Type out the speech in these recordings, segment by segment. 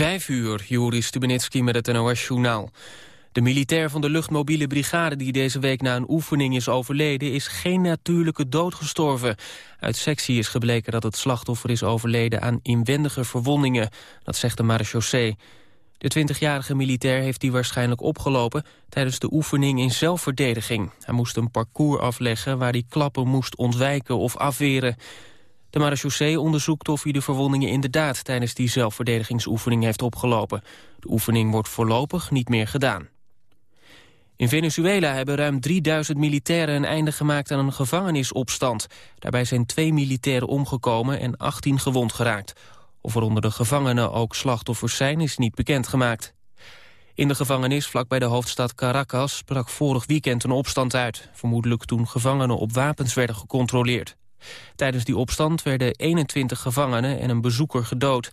Vijf uur, Joris Stubenitski met het NOS-journaal. De militair van de luchtmobiele brigade die deze week na een oefening is overleden... is geen natuurlijke dood gestorven. Uit sectie is gebleken dat het slachtoffer is overleden aan inwendige verwondingen. Dat zegt de marechaussee. De 20-jarige militair heeft die waarschijnlijk opgelopen... tijdens de oefening in zelfverdediging. Hij moest een parcours afleggen waar hij klappen moest ontwijken of afweren... De marechaussee onderzoekt of hij de verwondingen inderdaad tijdens die zelfverdedigingsoefening heeft opgelopen. De oefening wordt voorlopig niet meer gedaan. In Venezuela hebben ruim 3000 militairen een einde gemaakt aan een gevangenisopstand. Daarbij zijn twee militairen omgekomen en 18 gewond geraakt. Of er onder de gevangenen ook slachtoffers zijn is niet bekendgemaakt. In de gevangenis vlakbij de hoofdstad Caracas brak vorig weekend een opstand uit. Vermoedelijk toen gevangenen op wapens werden gecontroleerd. Tijdens die opstand werden 21 gevangenen en een bezoeker gedood.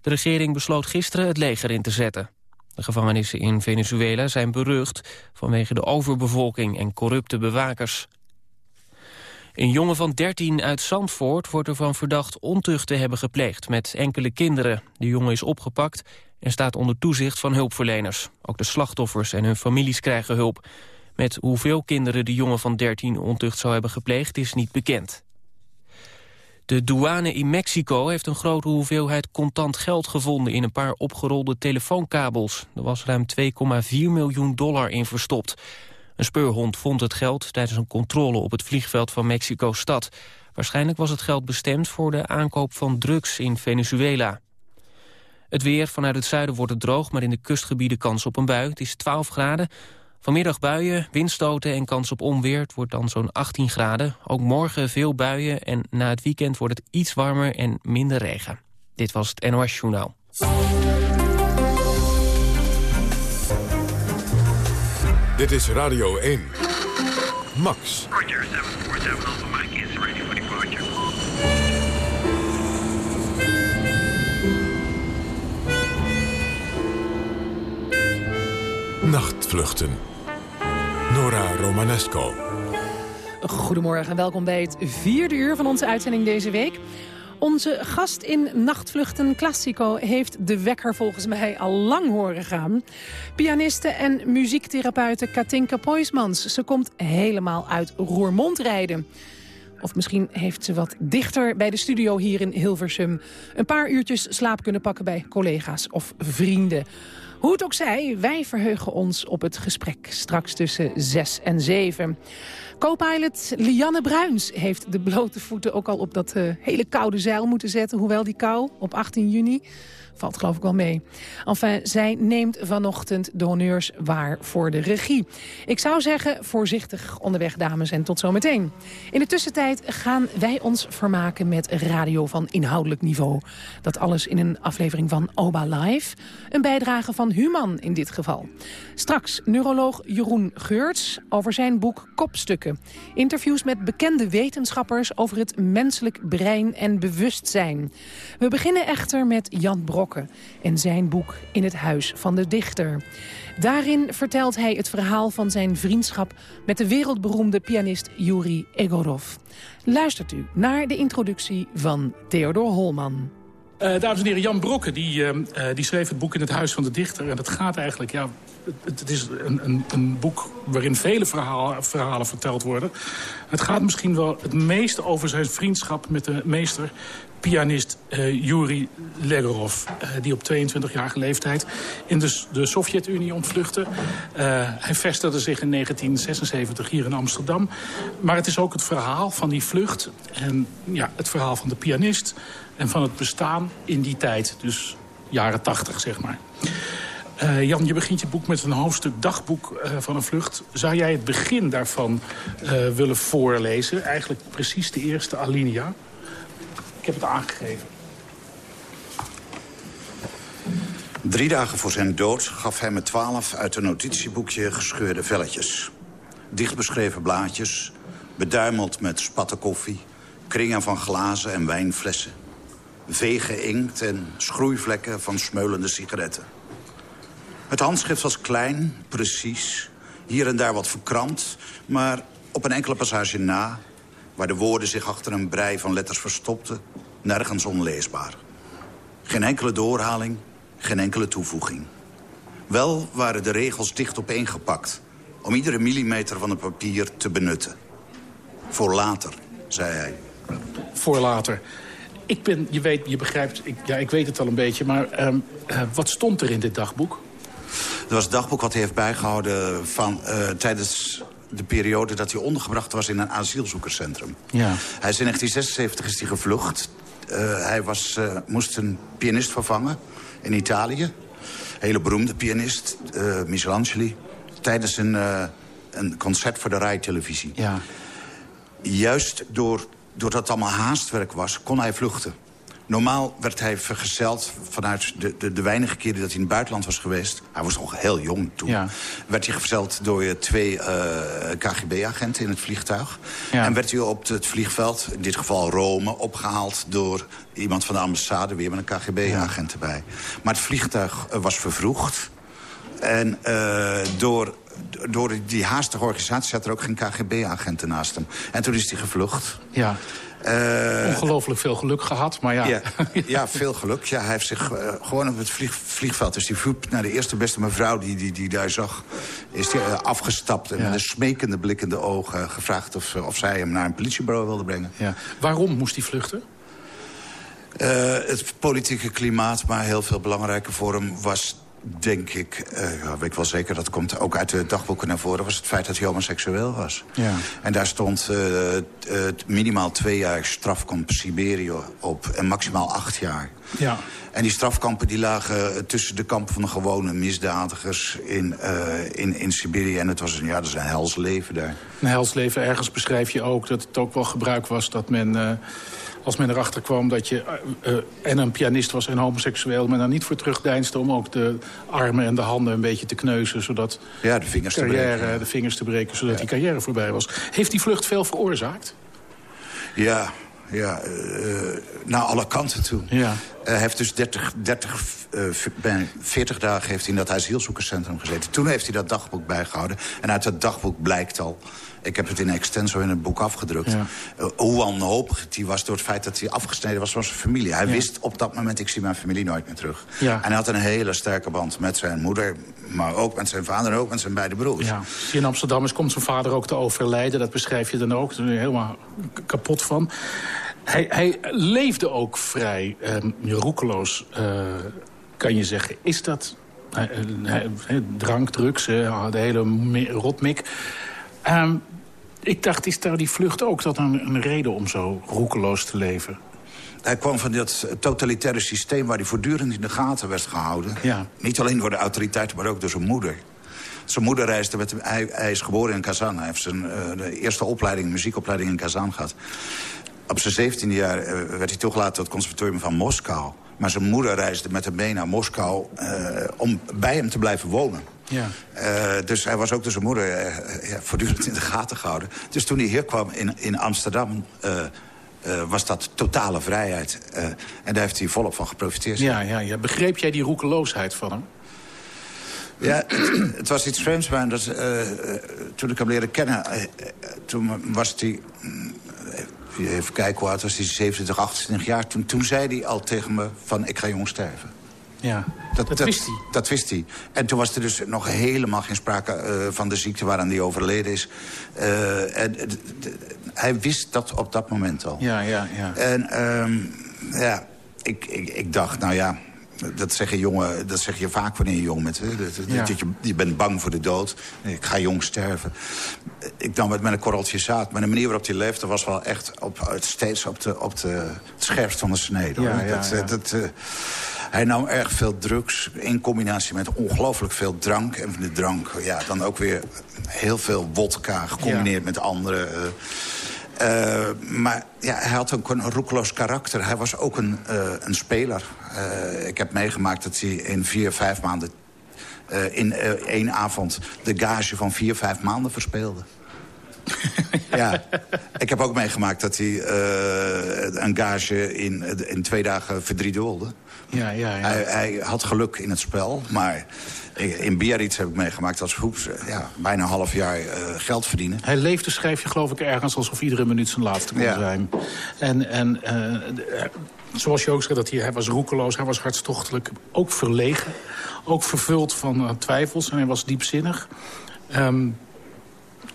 De regering besloot gisteren het leger in te zetten. De gevangenissen in Venezuela zijn berucht vanwege de overbevolking en corrupte bewakers. Een jongen van 13 uit Zandvoort wordt ervan verdacht ontucht te hebben gepleegd met enkele kinderen. De jongen is opgepakt en staat onder toezicht van hulpverleners. Ook de slachtoffers en hun families krijgen hulp. Met hoeveel kinderen de jongen van 13 ontucht zou hebben gepleegd is niet bekend. De douane in Mexico heeft een grote hoeveelheid contant geld gevonden... in een paar opgerolde telefoonkabels. Er was ruim 2,4 miljoen dollar in verstopt. Een speurhond vond het geld tijdens een controle op het vliegveld van Mexico-stad. Waarschijnlijk was het geld bestemd voor de aankoop van drugs in Venezuela. Het weer vanuit het zuiden wordt het droog, maar in de kustgebieden kans op een bui. Het is 12 graden. Vanmiddag buien, windstoten en kans op onweer. Het wordt dan zo'n 18 graden. Ook morgen veel buien en na het weekend wordt het iets warmer en minder regen. Dit was het NOS Journaal. Dit is Radio 1. Max. Roger, 747 Alpha Mike is ready for departure. Nachtvluchten. Nora Romanesco. Goedemorgen en welkom bij het vierde uur van onze uitzending deze week. Onze gast in Nachtvluchten Classico heeft de wekker volgens mij al lang horen gaan. Pianiste en muziektherapeute Katinka Poismans. Ze komt helemaal uit Roermond rijden. Of misschien heeft ze wat dichter bij de studio hier in Hilversum... een paar uurtjes slaap kunnen pakken bij collega's of vrienden. Hoe het ook zij, wij verheugen ons op het gesprek straks tussen 6 en 7. Co-pilot Lianne Bruins heeft de blote voeten ook al op dat uh, hele koude zeil moeten zetten. Hoewel die kou op 18 juni Valt geloof ik wel mee. Enfin, zij neemt vanochtend de honneurs waar voor de regie. Ik zou zeggen, voorzichtig onderweg, dames, en tot zometeen. In de tussentijd gaan wij ons vermaken met radio van inhoudelijk niveau. Dat alles in een aflevering van Oba Live. Een bijdrage van Human in dit geval. Straks neuroloog Jeroen Geurts over zijn boek Kopstukken. Interviews met bekende wetenschappers over het menselijk brein en bewustzijn. We beginnen echter met Jan Brok en zijn boek In het Huis van de Dichter. Daarin vertelt hij het verhaal van zijn vriendschap... met de wereldberoemde pianist Yuri Egorov. Luistert u naar de introductie van Theodor Holman. Uh, dames en heren, Jan Brokke die, uh, die schreef het boek In het Huis van de Dichter. En dat gaat eigenlijk, ja, het, het is een, een, een, boek waarin vele verhalen verteld worden. Het gaat misschien wel het meeste over zijn vriendschap met de meester pianist uh, Yuri Legorov. Uh, die op 22-jarige leeftijd in de, de Sovjet-Unie ontvluchtte. Uh, hij vestigde zich in 1976 hier in Amsterdam. Maar het is ook het verhaal van die vlucht. En ja, het verhaal van de pianist. En van het bestaan in die tijd. Dus jaren 80, zeg maar. Jan, je begint je boek met een hoofdstuk dagboek van een vlucht. Zou jij het begin daarvan willen voorlezen? Eigenlijk precies de eerste alinea heb het aangegeven. Drie dagen voor zijn dood gaf hij me twaalf uit een notitieboekje gescheurde velletjes. Dichtbeschreven blaadjes, beduimeld met spatten koffie... kringen van glazen en wijnflessen. Vege inkt en schroeivlekken van smeulende sigaretten. Het handschrift was klein, precies, hier en daar wat verkrampt... maar op een enkele passage na waar de woorden zich achter een brei van letters verstopten... nergens onleesbaar. Geen enkele doorhaling, Geen enkele toevoeging. Wel waren de regels dicht opeengepakt... om iedere millimeter van het papier te benutten. Voor later, zei hij. Voor later. Ik ben, je weet, je begrijpt, ik, ja, ik weet het al een beetje... maar ehm, eh, wat stond er in dit dagboek? Dat was het dagboek wat hij heeft bijgehouden van, uh, tijdens de periode dat hij ondergebracht was in een asielzoekerscentrum. Ja. Hij is in 1976 is hij gevlucht. Uh, hij was, uh, moest een pianist vervangen in Italië. Hele beroemde pianist, uh, Michelangeli. Tijdens een, een concert voor de RAI-televisie. Ja. Juist door, doordat het allemaal haastwerk was, kon hij vluchten. Normaal werd hij vergezeld vanuit de, de, de, weinige keren dat hij in het buitenland was geweest. Hij was nog heel jong toen. Ja. Werd hij vergezeld door twee uh, KGB-agenten in het vliegtuig. Ja. En werd hij op het vliegveld, in dit geval Rome, opgehaald door iemand van de ambassade. Weer met een KGB-agent erbij. Maar het vliegtuig uh, was vervroegd. En uh, door door die haastige organisatie zat er ook geen KGB-agenten naast hem. En toen is hij gevlucht. Ja. Uh, Ongelooflijk veel geluk gehad, maar ja. Ja, ja veel geluk. Ja, hij heeft zich uh, gewoon op het vlieg, vliegveld... is die voet naar de eerste beste mevrouw die, die, die daar zag... is die, uh, afgestapt en Ja. met een smekende blik in de ogen... gevraagd of, of zij hem naar een politiebureau wilde brengen. ja. Waarom moest hij vluchten? Uh, het politieke klimaat, maar heel veel belangrijker voor hem... was denk ik, uh, ja, weet ik wel zeker, dat komt ook uit de dagboeken naar voren... was het feit dat hij homoseksueel was. Ja. En daar stond uh, minimaal twee jaar strafkamp Siberië op... en maximaal acht jaar. Ja. En die strafkampen die lagen tussen de kampen van de gewone misdadigers in, uh, in, in Siberië. En het was een, ja, dat is een hels leven daar. Een hels leven, ergens beschrijf je ook dat het ook wel gebruik was dat men... Als men erachter kwam dat je uh, uh, en een pianist was en homoseksueel... men daar niet voor terugdeinste om ook de armen en de handen een beetje te kneuzen... zodat ja, de vingers carrière, te breken. de vingers te breken, zodat Ja. die carrière voorbij was. Heeft die vlucht veel veroorzaakt? Ja, ja uh, naar alle kanten toe. Ja. Hij heeft dus 30, 30 uh, 40 dagen heeft hij in dat asielzoekerscentrum gezeten. Toen heeft hij dat dagboek bijgehouden. En uit dat dagboek blijkt al... Ik heb het in extenso in het boek afgedrukt. Ja. Uh, hoe wanhopig hij was door het feit dat hij afgesneden was van zijn familie. Hij Ja. wist op dat moment, ik zie mijn familie nooit meer terug. Ja. En hij had een hele sterke band met zijn moeder... maar ook met zijn vader en ook met zijn beide broers. In Amsterdam is, komt zijn vader ook te overlijden. Dat beschrijf je dan ook. Daar ben je helemaal kapot van. Hij, hij leefde ook vrij um, roekeloos, uh, kan je zeggen. Is dat hij, drank, drugs, de hele rotmik... Um, ik dacht, is daar die vlucht ook dat een, een reden om zo roekeloos te leven? Hij kwam van dat totalitaire systeem waar hij voortdurend in de gaten werd gehouden. Ja. Niet alleen door de autoriteiten, maar ook door zijn moeder. Zijn moeder reisde met hem. Hij, hij is geboren in Kazan. Hij heeft zijn uh, de eerste opleiding, muziekopleiding in Kazan gehad. Op zijn 17e jaar uh, werd hij toegelaten tot het conservatorium van Moskou. Maar zijn moeder reisde met hem mee naar Moskou uh, om bij hem te blijven wonen. Ja. Uh, dus hij was ook door zijn moeder uh, ja, voortdurend in de gaten gehouden. Dus toen hij hier kwam in, in Amsterdam... Uh, was dat totale vrijheid. en daar heeft hij volop van geprofiteerd. Ja, ja, ja. Begreep jij die roekeloosheid van hem? Ja, het, het was iets vreemds bij. Dat, toen ik hem leerde kennen, toen was hij... Even kijken hoe oud was hij, 27, 28 jaar. Toen, toen zei hij al tegen me van, ik ga jong sterven. Ja, dat, dat, wist hij. Dat wist hij. En toen was er dus nog helemaal geen sprake uh, van de ziekte waaraan hij overleden is. Uh, en, hij wist dat op dat moment al. Ja, ja, ja. En um, ja, ik, ik, ik dacht, nou ja... Dat zeg, je jongen, dat zeg je vaak wanneer je jong bent. Hè? Dat, ja. dat je, je bent bang voor de dood. Ik ga jong sterven. Ik nam het met een korreltje zaad. Maar de manier waarop hij leefde was wel echt op, steeds op, de, op de, het scherpst van de snede. Ja, ja, dat, dat, uh, hij nam erg veel drugs in combinatie met ongelooflijk veel drank. En van de drank, ja, dan ook weer heel veel wodka gecombineerd ja. met andere... Uh, uh, maar ja, hij had ook een roekeloos karakter. Hij was ook een, uh, een speler. Ik heb meegemaakt dat hij in vier, vijf maanden... in één avond de gage van vier, vijf maanden verspeelde. ja, ik heb ook meegemaakt dat hij een gage in, in twee dagen verdrieduwelde. Ja, ja, ja. Hij, hij, had geluk in het spel, maar in Biarritz heb ik meegemaakt als Hoeps ja, bijna een half jaar uh, geld verdienen. Hij leefde, schrijf je geloof ik, ergens alsof iedere minuut zijn laatste kon ja. zijn. En, en uh, zoals je ook zei, dat hij, hij was roekeloos, hij was hartstochtelijk. Ook verlegen, ook vervuld van uh, twijfels en hij was diepzinnig. Um,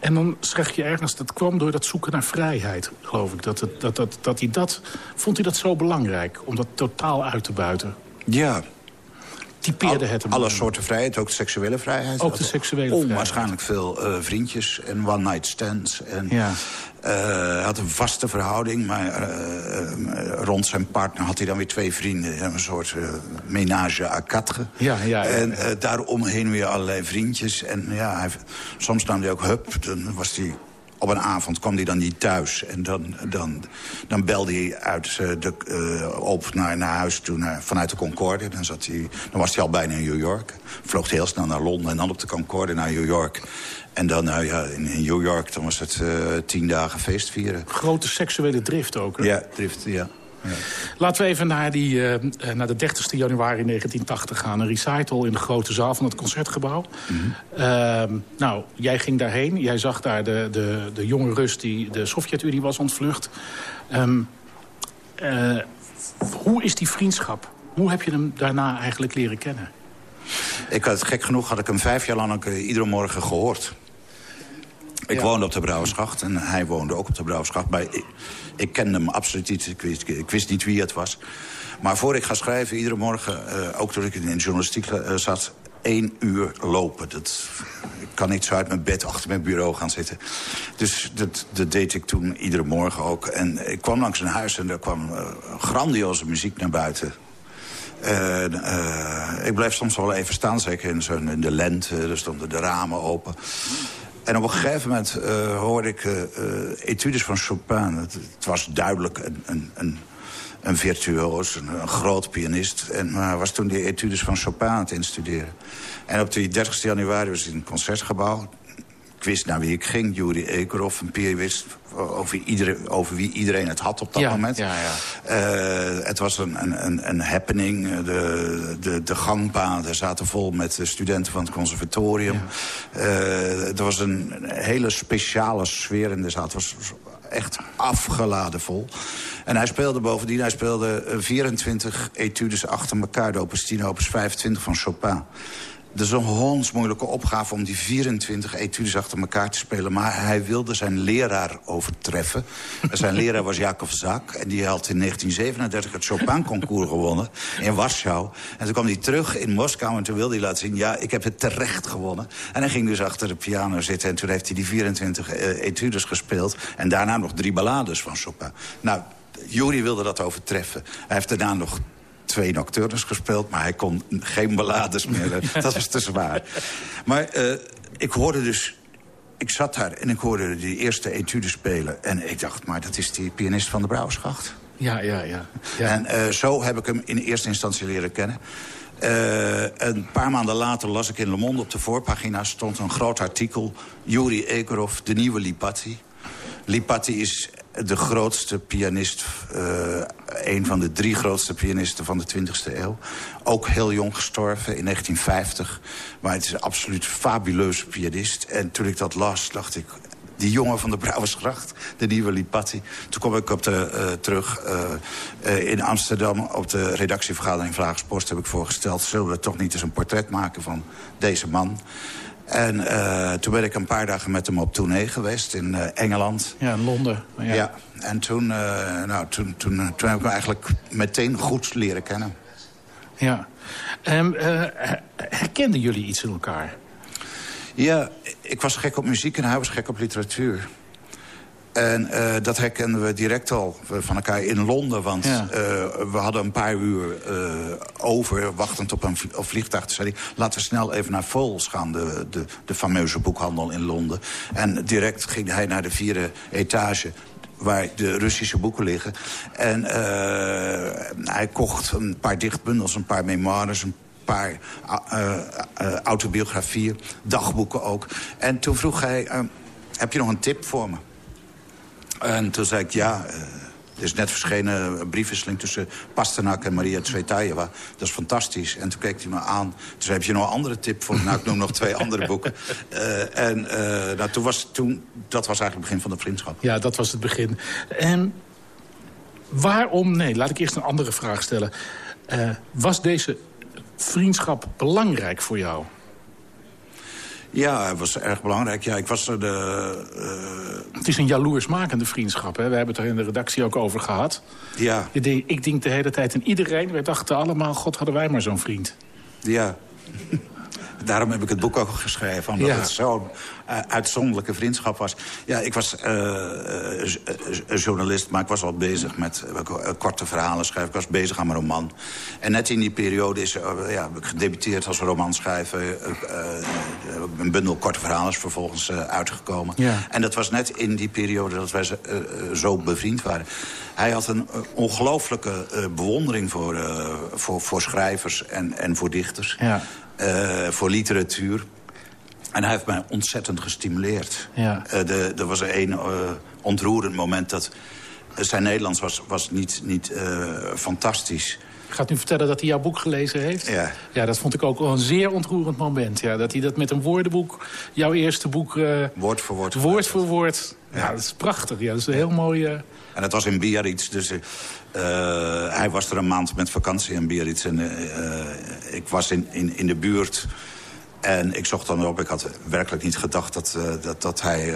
en dan zeg je ergens, dat kwam door dat zoeken naar vrijheid, geloof ik. Dat, het, dat, dat, dat hij dat, vond hij dat zo belangrijk, om dat totaal uit te buiten? Ja, typeerde het hem. Alle soorten vrijheid, ook de seksuele vrijheid. Ook de seksuele vrijheid. Onwaarschijnlijk veel uh, vriendjes en one-night stands. En, ja. uh, had een vaste verhouding, maar uh, rond zijn partner had hij dan weer twee vrienden. Een soort menage à quatre. Ja, ja, ja, en daaromheen weer allerlei vriendjes. En ja, hij, soms nam hij ook hup, dan was hij op een avond kwam hij dan niet thuis. En dan, dan, dan belde hij uit uh, de, uh, op naar, naar huis toe, naar, vanuit de Concorde. Dan, zat hij, dan was hij al bijna in New York. Vloog heel snel naar Londen en dan op de Concorde naar New York. En dan, nou ja, in, in New York, dan was het uh, tien dagen feest vieren. Grote seksuele drift ook, hè? Ja, drift, ja. Ja. Laten we even naar, die, uh, naar de 30 januari 1980 gaan. Een recital in de grote zaal van het Concertgebouw. Mm -hmm. uh, nou, jij ging daarheen. Jij zag daar de, de, de jonge Rus die de Sovjet-Unie was ontvlucht. Um, uh, hoe is die vriendschap? Hoe heb je hem daarna eigenlijk leren kennen? Ik had, gek genoeg had ik hem vijf jaar lang iedere morgen gehoord. Ik ja. woonde op de Brouwersgracht en hij woonde ook op de Brouwersgracht. Maar ik, ik kende hem absoluut niet. Ik wist, ik wist, niet wie het was. Maar voor ik ga schrijven, iedere morgen, uh, ook toen ik in de journalistiek uh, zat... één uur lopen. Dat, ik kan niet zo uit mijn bed achter mijn bureau gaan zitten. Dus dat, dat deed ik toen iedere morgen ook. En ik kwam langs een huis en er kwam uh, grandioze muziek naar buiten. Uh, uh, ik bleef soms wel even staan, zeker in, zo in de lente. Er stonden de ramen open. En op een gegeven moment uh, hoorde ik uh, etudes van Chopin. Het, was duidelijk een, een, een, een virtuoos, een, groot pianist. En uh, was toen die etudes van Chopin aan het instuderen. En op die 30 januari was hij in het concertgebouw. Ik wist naar wie ik ging, Yuri Ekerov. Een pianist over, iedereen, over wie iedereen het had op dat ja, moment. Ja, ja. Uh, het was een, een, een happening. De, de, de gangpaden zaten vol met studenten van het conservatorium. Uh, er was een hele speciale sfeer in de zaal. Het was echt afgeladen vol. En hij speelde bovendien, hij speelde 24 etudes achter elkaar. De opus 10, opus 25 van Chopin. Dat is een hondsmoeilijke opgave om die 24 etudes achter elkaar te spelen. Maar hij wilde zijn leraar overtreffen. zijn leraar was Jacob Zak. En die had in 1937 het Chopin-concours gewonnen in Warschau. En toen kwam hij terug in Moskou en toen wilde hij laten zien... ja, ik heb het terecht gewonnen. En hij ging dus achter de piano zitten. En toen heeft hij die 24 uh, etudes gespeeld. En daarna nog drie ballades van Chopin. Nou, Jury wilde dat overtreffen. Hij heeft daarna nog twee nocturnes gespeeld, maar hij kon geen ballades meer. dat was te zwaar. Maar uh, ik hoorde dus... Ik zat daar en ik hoorde die eerste etude spelen. En ik dacht, maar dat is die pianist van de Brouwersgracht. Ja, ja, ja. ja. En uh, zo heb ik hem in eerste instantie leren kennen. Uh, een paar maanden later las ik in Le Monde op de voorpagina... stond een groot artikel, Yuri Ekorov, de nieuwe Lipatti. Lipatti is de grootste pianist, uh, een van de drie grootste pianisten van de 20e eeuw. Ook heel jong gestorven in 1950. Maar het is een absoluut fabuleuze pianist. En toen ik dat las, dacht ik... Die jongen van de Brouwersgracht, de nieuwe Lipatti. Toen kwam ik op de, uh, terug uh, in Amsterdam op de redactievergadering Vlagerspost heb ik voorgesteld... zullen we toch niet eens een portret maken van deze man... En uh, toen ben ik een paar dagen met hem op tournee geweest in uh, Engeland. Ja, in Londen. Ja, ja en toen, uh, nou, toen, toen, toen heb ik hem eigenlijk meteen goed leren kennen. Ja. Um, herkenden jullie iets in elkaar? Ja, ik was gek op muziek en hij was gek op literatuur. En uh, dat herkenden we direct al van elkaar in Londen. Want ja. uh, we hadden een paar uur uh, over, wachtend op een vliegtuig. Toen zei hij, laten we snel even naar Vols gaan, de, de, de fameuze boekhandel in Londen. En direct ging hij naar de vierde etage waar de Russische boeken liggen. En hij kocht een paar dichtbundels, een paar memoires... een paar autobiografieën, dagboeken ook. En toen vroeg hij, heb je nog een tip voor me? En toen zei ik, ja, uh, er is net verschenen een briefwisseling tussen Pasternak en Maria Tsvetaeva. Dat is fantastisch. En toen keek hij me aan. Toen zei, heb je nog een andere tip voor? Nou, ik noem nog twee andere boeken. Uh, en uh, nou, toen was, toen, dat was eigenlijk het begin van de vriendschap. Ja, dat was het begin. En waarom... Nee, laat ik eerst een andere vraag stellen. Was deze vriendschap belangrijk voor jou? Ja, het was erg belangrijk. Ja, ik was er de... Uh... Het is een jaloersmakende vriendschap. Hè? We hebben het er in de redactie ook over gehad. Ja. Ik denk de hele tijd en iedereen. We dachten allemaal, god, hadden wij maar zo'n vriend. Ja. Daarom heb ik het boek ook geschreven. Omdat het zo'n uh, uitzonderlijke vriendschap was. Ja, ik was uh, journalist, maar ik was al bezig met korte verhalen schrijven. Ik was bezig aan mijn roman. En net in die periode is, ja, heb ik gedebuteerd als romanschrijver. een bundel korte verhalen is vervolgens uitgekomen. Ja. En dat was net in die periode dat wij zo bevriend waren. Hij had een ongelooflijke bewondering voor, voor, voor schrijvers en, en voor dichters. Ja. Uh, voor literatuur. En hij heeft mij ontzettend gestimuleerd. Ja. Uh, de, er was een uh, ontroerend moment dat... zijn Nederlands was, was niet, niet fantastisch. Gaat nu vertellen dat hij jouw boek gelezen heeft? Ja. Ja, dat vond ik ook wel een zeer ontroerend moment. Ja, dat hij dat met een woordenboek, jouw eerste boek... woord voor woord. Woord voor woord. Ja, ja, dat is prachtig. Ja, dat is een heel mooi... En het was in Biarritz, dus uh, hij was er een maand met vakantie in Biarritz. En uh, ik was in, in, in de buurt en ik zocht dan op. Ik had werkelijk niet gedacht dat, uh, dat, dat hij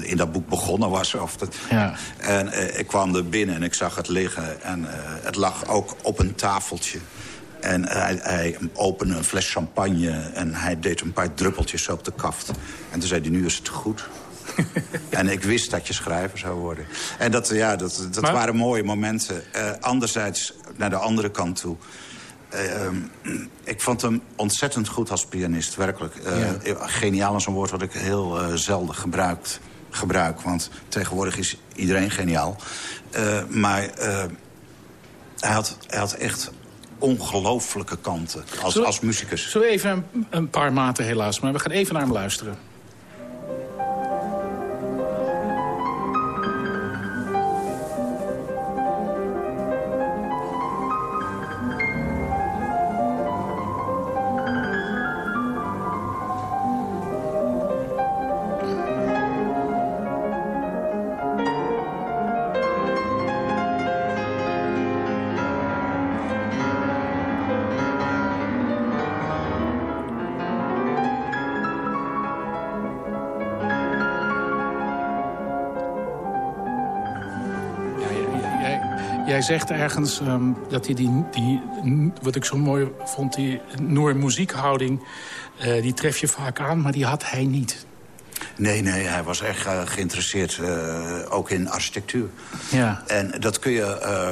in dat boek begonnen was. Of dat, ja. En ik kwam er binnen en ik zag het liggen. En het lag ook op een tafeltje. En hij, hij, opende een fles champagne en hij deed een paar druppeltjes op de kaft. En toen zei hij, nu is het goed. en ik wist dat je schrijver zou worden. En dat, ja, dat, dat maar... waren mooie momenten. Uh, anderzijds, naar de andere kant toe... Uh, ik vond hem ontzettend goed als pianist, werkelijk. Uh, ja. Geniaal is een woord wat ik heel zelden gebruikt, gebruik. Want tegenwoordig is iedereen geniaal. Maar hij, had, hij had echt ongelooflijke kanten als, Zullen, als muzikus. Zullen we even een, een paar maten helaas, maar we gaan even naar hem luisteren. Jij zegt ergens um, dat hij die, die, wat ik zo mooi vond, die Noor muziekhouding, uh, die tref je vaak aan, maar die had hij niet. Nee, nee, hij was echt uh, geïnteresseerd, uh, ook in architectuur. Ja. En dat kun je... Uh,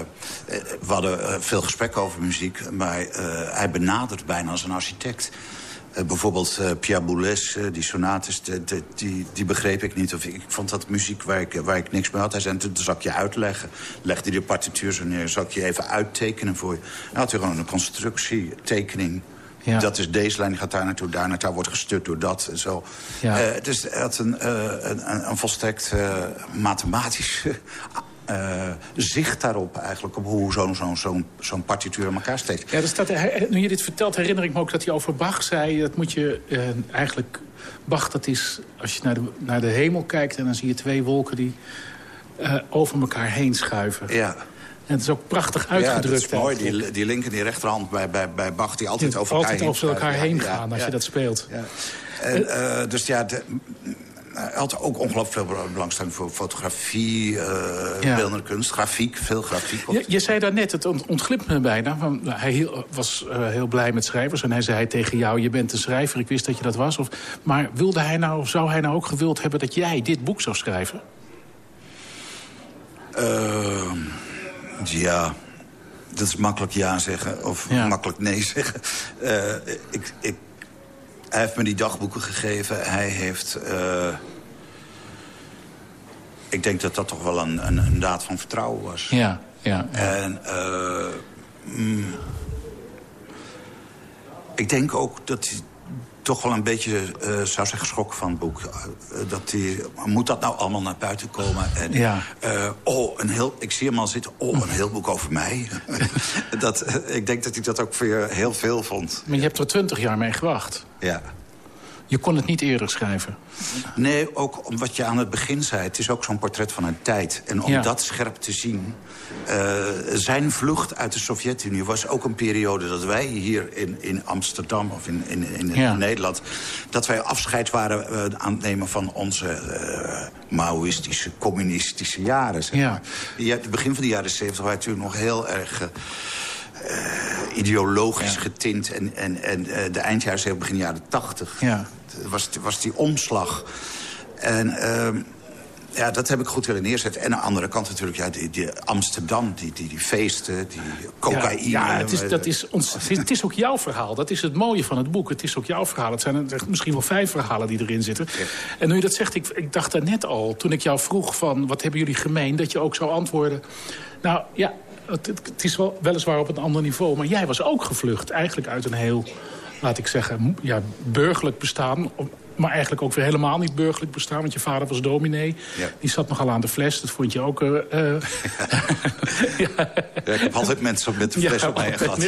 we hadden veel gesprek over muziek, maar hij benadert bijna als een architect. Uh, bijvoorbeeld uh, Pierre Boulez, uh, die sonates, de, de, die, die begreep ik niet. Of ik, ik vond dat muziek waar ik, waar ik niks mee had. Hij zei, toen zal ik je uitleggen. Legde hij de partituur zo neer, zal ik je even uittekenen voor je. Dan had hij gewoon een constructietekening. Ja. Dat is deze lijn, die gaat daar naartoe, daar naartoe, wordt gestut door dat en zo. Ja. dus hij had een, een, een volstrekt mathematisch uh, zicht daarop eigenlijk... op hoe zo'n zo'n zo'n zo'n partituur in elkaar steekt. Ja, staat, nu je dit vertelt, herinner ik me ook dat hij over Bach zei... dat moet je uh, eigenlijk... Bach, dat is, als je naar de, naar de hemel kijkt... en dan zie je twee wolken die uh, over elkaar heen schuiven. Ja. En het is ook prachtig uitgedrukt. Ja, dat is mooi. Die, die linker en die rechterhand bij, bij, bij Bach... die altijd die over altijd elkaar over elkaar heen gaan ja, als ja. je dat speelt. Ja. En, uh, dus ja... De, had ook ongelooflijk veel belangstelling voor fotografie, uh, Ja. beeldende kunst, grafiek, veel grafiek. Je, je zei daarnet, het ont- ontglipt me bijna. Van, hij heel- was eh, heel blij met schrijvers. En hij zei tegen jou, je bent een schrijver, ik wist dat je dat was. Of, maar wilde hij nou, zou hij nou ook gewild hebben dat jij dit boek zou schrijven? Uh, ja, dat is makkelijk ja zeggen of Ja. makkelijk nee zeggen. Uh, ik, ik, hij heeft me die dagboeken gegeven. Hij heeft... Uh, ik denk dat dat toch wel een, een, een daad van vertrouwen was. Ja, ja. En uh, mm, ik denk ook dat hij toch wel een beetje, uh, zou zeggen, van het boek. Uh, dat hij, moet dat nou allemaal naar buiten komen? En, Ja. uh, oh, een heel, ik zie hem al zitten, oh, een heel boek over mij. dat, ik denk dat hij dat ook voor je heel veel vond. Maar je hebt er twintig jaar mee gewacht. Ja. Je kon het niet eerder schrijven? Nee, ook om wat je aan het begin zei. Het is ook zo'n portret van een tijd. En om Ja. dat scherp te zien... eh, zijn vlucht uit de Sovjet-Unie was ook een periode... dat wij hier in, in Amsterdam of in, in, in, Ja. Nederland... dat wij afscheid waren eh, aan het nemen van onze eh, Maoïstische, communistische jaren. Zeg maar. Ja, het begin van de jaren zeventig waren natuurlijk nog heel erg... ideologisch getint. En, en, en de eindjaren 70, begin jaren 80 Ja. Was, was die omslag. En ehm, ja, dat heb ik goed willen neerzetten. En aan de andere kant natuurlijk ja, die, die Amsterdam, die, die, die feesten, die cocaïne. Ja, ja, het, is, eh, dat is ons, het, is, het is ook jouw verhaal. Dat is het mooie van het boek. Het is ook jouw verhaal. Het zijn er misschien wel vijf verhalen die erin zitten. En nu je dat zegt, ik, ik dacht daarnet al... toen ik jou vroeg van wat hebben jullie gemeen... dat je ook zou antwoorden... nou ja, het, het is wel weliswaar op een ander niveau... maar jij was ook gevlucht. Eigenlijk uit een heel, laat ik zeggen, ja, burgerlijk bestaan... maar eigenlijk ook weer helemaal niet burgerlijk bestaan... want je vader was dominee. Ja. Die zat nogal aan de fles. Dat vond je ook... eh, ja. ja, ik heb altijd mensen met de fles op mij gehad.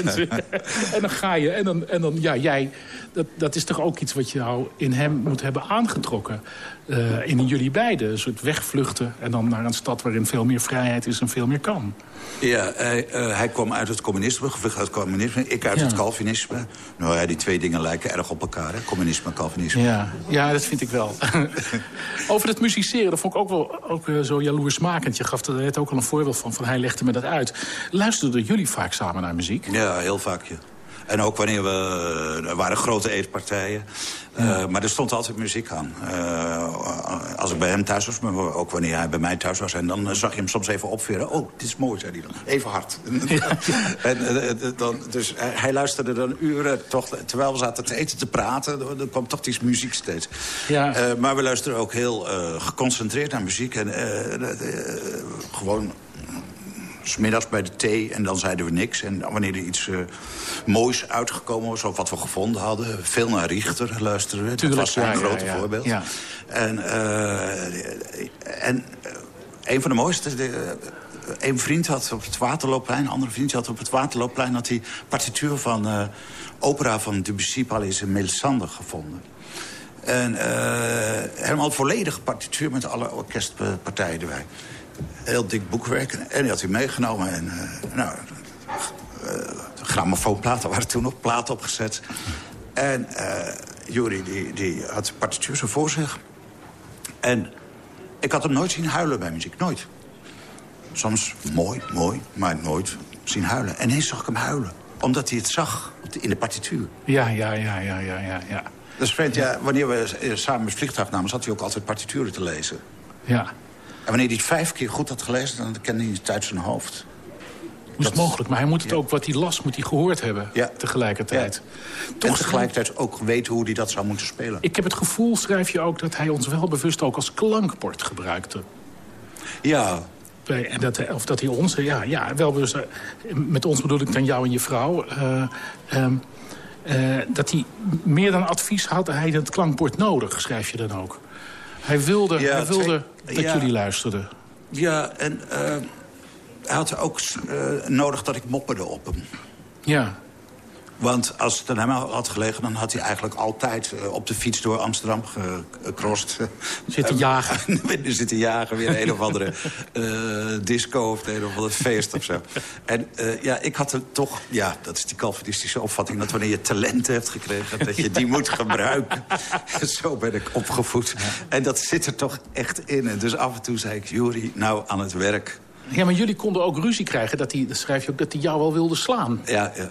en dan ga je, en dan, en dan ja, jij... Dat, dat is toch ook iets wat je nou in hem moet hebben aangetrokken. eh, in jullie beiden. Een soort wegvluchten en dan naar een stad waarin veel meer vrijheid is en veel meer kan. Ja, hij, eh, hij kwam uit het communisme, gevlucht uit het communisme. Ik uit Ja. het Calvinisme. Nou ja, die twee dingen lijken erg op elkaar, hè? communisme en Calvinisme. Ja, ja dat vind ik wel. Over het musiceren, dat vond ik ook wel ook, eh, zo jaloersmakend. Je gaf er net ook al een voorbeeld van, van hij legde me dat uit. Luisterden jullie vaak samen naar muziek? Ja, heel vaak, ja. En ook wanneer we... Er waren grote eetpartijen. Eh, maar er stond altijd muziek aan. Eh, als ik bij hem thuis was, maar ook wanneer hij bij mij thuis was... en dan eh, zag je hem soms even opveren. Oh, dit is mooi, zei hij dan. Even hard. en, dan, dus hij, luisterde dan uren, toch, terwijl we zaten te eten te praten... dan, kwam toch die muziek steeds. Ja. Maar we luisteren ook heel geconcentreerd naar muziek. En gewoon smiddags bij de thee en dan zeiden we niks. En wanneer er iets eh, moois uitgekomen was, of wat we gevonden hadden... veel naar Richter luisteren we. Tuurlijk, dat was zijn ja, grote ja. voorbeeld. Ja. En, eh, en eh, een van de mooiste... De, een vriend had op het Waterloopplein, een andere vriend had op het Waterloopplein... had hij partituur van opera van Debussy, Palais en Melisande gevonden. En helemaal volledige partituur met alle orkestpartijen erbij. Heel dik boekwerk. En die had hij meegenomen. En, eh, nou, eh, grammofoonplaten waren toen op platen opgezet. En eh Juri die, die had de partituur zo voor zich. En ik had hem nooit zien huilen bij muziek. Nooit. Soms mooi, mooi, maar nooit zien huilen. En ineens zag ik hem huilen. Omdat hij het zag in de partituur. Ja, ja, ja, ja, ja, ja, ja. Is vreemd, ja, wanneer we samen met vliegtuig namen... zat hij ook altijd partituren te lezen. ja. En wanneer hij het vijf keer goed had gelezen... dan kende hij het uit zijn hoofd. Hoe is het Dat- mogelijk? Maar hij moet het ja. ook, wat hij las, moet hij gehoord hebben. Ja. Tegelijkertijd. en tegelijkertijd ook weten hoe hij dat zou moeten spelen. Ik heb het gevoel, schrijf je ook, dat hij ons wel bewust ook als klankbord gebruikte. Ja, Bij- En dat, hij- of dat hij ons, ja, ja, wel bewust. eh, Met ons bedoel ik dan jou en je vrouw. eh, ehm, eh, dat hij meer dan advies had, hij het klankbord nodig, schrijf je dan ook. Hij wilde, hij wilde dat ja. jullie luisterden. ja en eh, hij had ook eh, nodig dat ik mopperde op hem. Ja, Want als het aan hem had gelegen... dan had hij eigenlijk altijd eh, op de fiets door Amsterdam gecrossed. Zitten jagen. Zitten jagen, weer een of andere eh, disco of een of ander feest of zo. En eh, ja, ik had er toch... Ja, dat is die Calvinistische opvatting... dat wanneer je talenten hebt gekregen... dat je die moet gebruiken. zo ben ik opgevoed. En dat zit er toch echt in. En dus af en toe zei ik... Juri, nou aan het werk. ja, maar jullie konden ook ruzie krijgen, dat hij, dat schrijf je ook, dat hij jou wel wilde slaan. Ja, ja.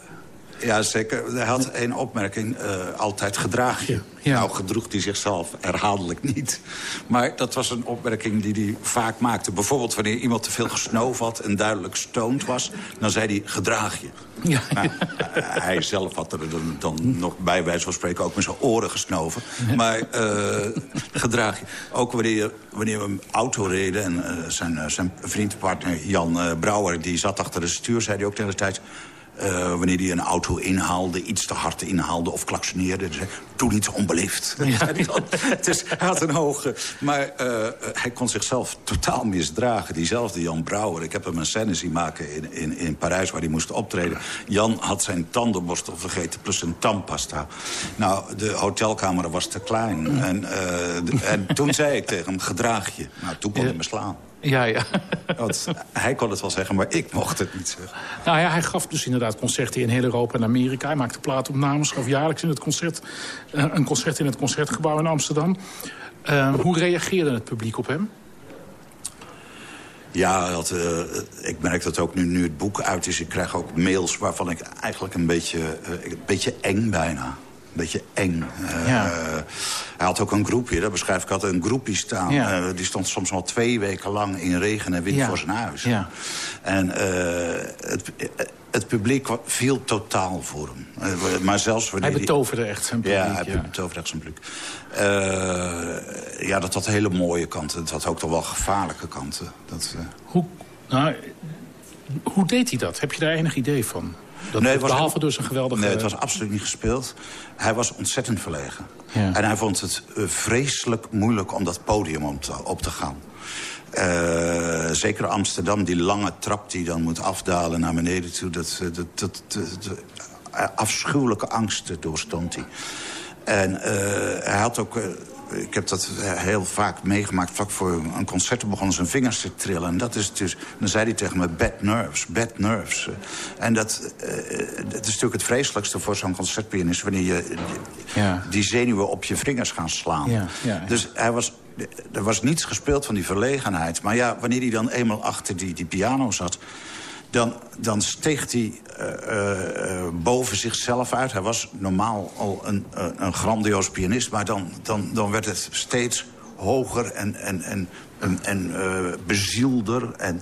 Ja, zeker. Hij had één opmerking, eh, altijd gedraag je. Ja, ja. Nou, gedroeg hij zichzelf herhaaldelijk niet. Maar dat was een opmerking die hij vaak maakte. Bijvoorbeeld wanneer iemand te veel gesnoven had en duidelijk stoned was... dan zei hij, gedraag je. Ja, Nou, hij zelf had er dan, dan nog bij wijze van spreken ook met zijn oren gesnoven. Maar eh, gedraag je. Ook wanneer, wanneer we een auto reden... en eh, zijn, zijn vriendpartner Jan Brouwer die zat achter het stuur... zei hij ook de hele tijd... Uh, wanneer hij een auto inhaalde, iets te hard inhaalde of klaksoneerde. Dus, Doe niet onbeleefd. Ja. dus hij had een hoge... Maar uh, hij kon zichzelf totaal misdragen. Diezelfde Jan Brouwer. Ik heb hem een scène zien maken in, in, in Parijs waar hij moest optreden. Jan had zijn tandenborstel vergeten plus een tandpasta. Nou, de hotelkamer was te klein. En, uh, en toen zei ik tegen hem, gedraag je. Nou, toen kon hij me slaan. Ja, ja. Want hij kon het wel zeggen, maar ik mocht het niet zeggen. Nou ja, hij gaf dus inderdaad concerten in heel Europa en Amerika. Hij maakte plaatopnames, gaf jaarlijks in het concert, uh, een concert in het Concertgebouw in Amsterdam. Uh, hoe reageerde het publiek op hem? Ja, dat, uh, ik merk dat ook nu, nu het boek uit is. Ik krijg ook mails waarvan ik eigenlijk een beetje, een beetje eng bijna beetje eng. Uh, hij had ook een groepje, dat beschrijf ik altijd, een groepje staan. Ja. Uh, die stond soms al twee weken lang in regen en wind ja. voor zijn huis. Ja. En uh, het, het publiek viel totaal voor hem. maar zelfs wanneer hij betoverde echt zijn publiek. Ja, hij betoverde echt zijn publiek. ja, dat had hele mooie kanten. Het had ook toch wel gevaarlijke kanten. Dat, hoe, nou, hoe deed hij dat? Heb je daar enig idee van? Dat nee, was behalve dus een geweldige... Nee, het was absoluut niet gespeeld. Hij was ontzettend verlegen. Ja. En hij vond het uh, vreselijk moeilijk om dat podium op te, op te gaan. Uh, zeker Amsterdam, die lange trap die dan moet afdalen naar beneden toe... dat, dat, dat, dat afschuwelijke angsten doorstond hij. En uh, hij had ook ik heb dat heel vaak meegemaakt. Vlak voor een concert begonnen zijn vingers te trillen. En dat is dus, dan zei hij tegen me, bad nerves, bad nerves. En dat, uh, dat is natuurlijk het vreselijkste voor zo'n concertpianist... wanneer je ja. die zenuwen op je vingers gaan slaan. Ja, ja, dus hij was er was niets gespeeld van die verlegenheid. Maar ja, wanneer hij dan eenmaal achter die, die piano zat dan, dan steeg hij uh, uh, boven zichzelf uit. Hij was normaal al een, een grandioos pianist... maar dan, dan, dan werd het steeds hoger en, en, en, en, en bezielder en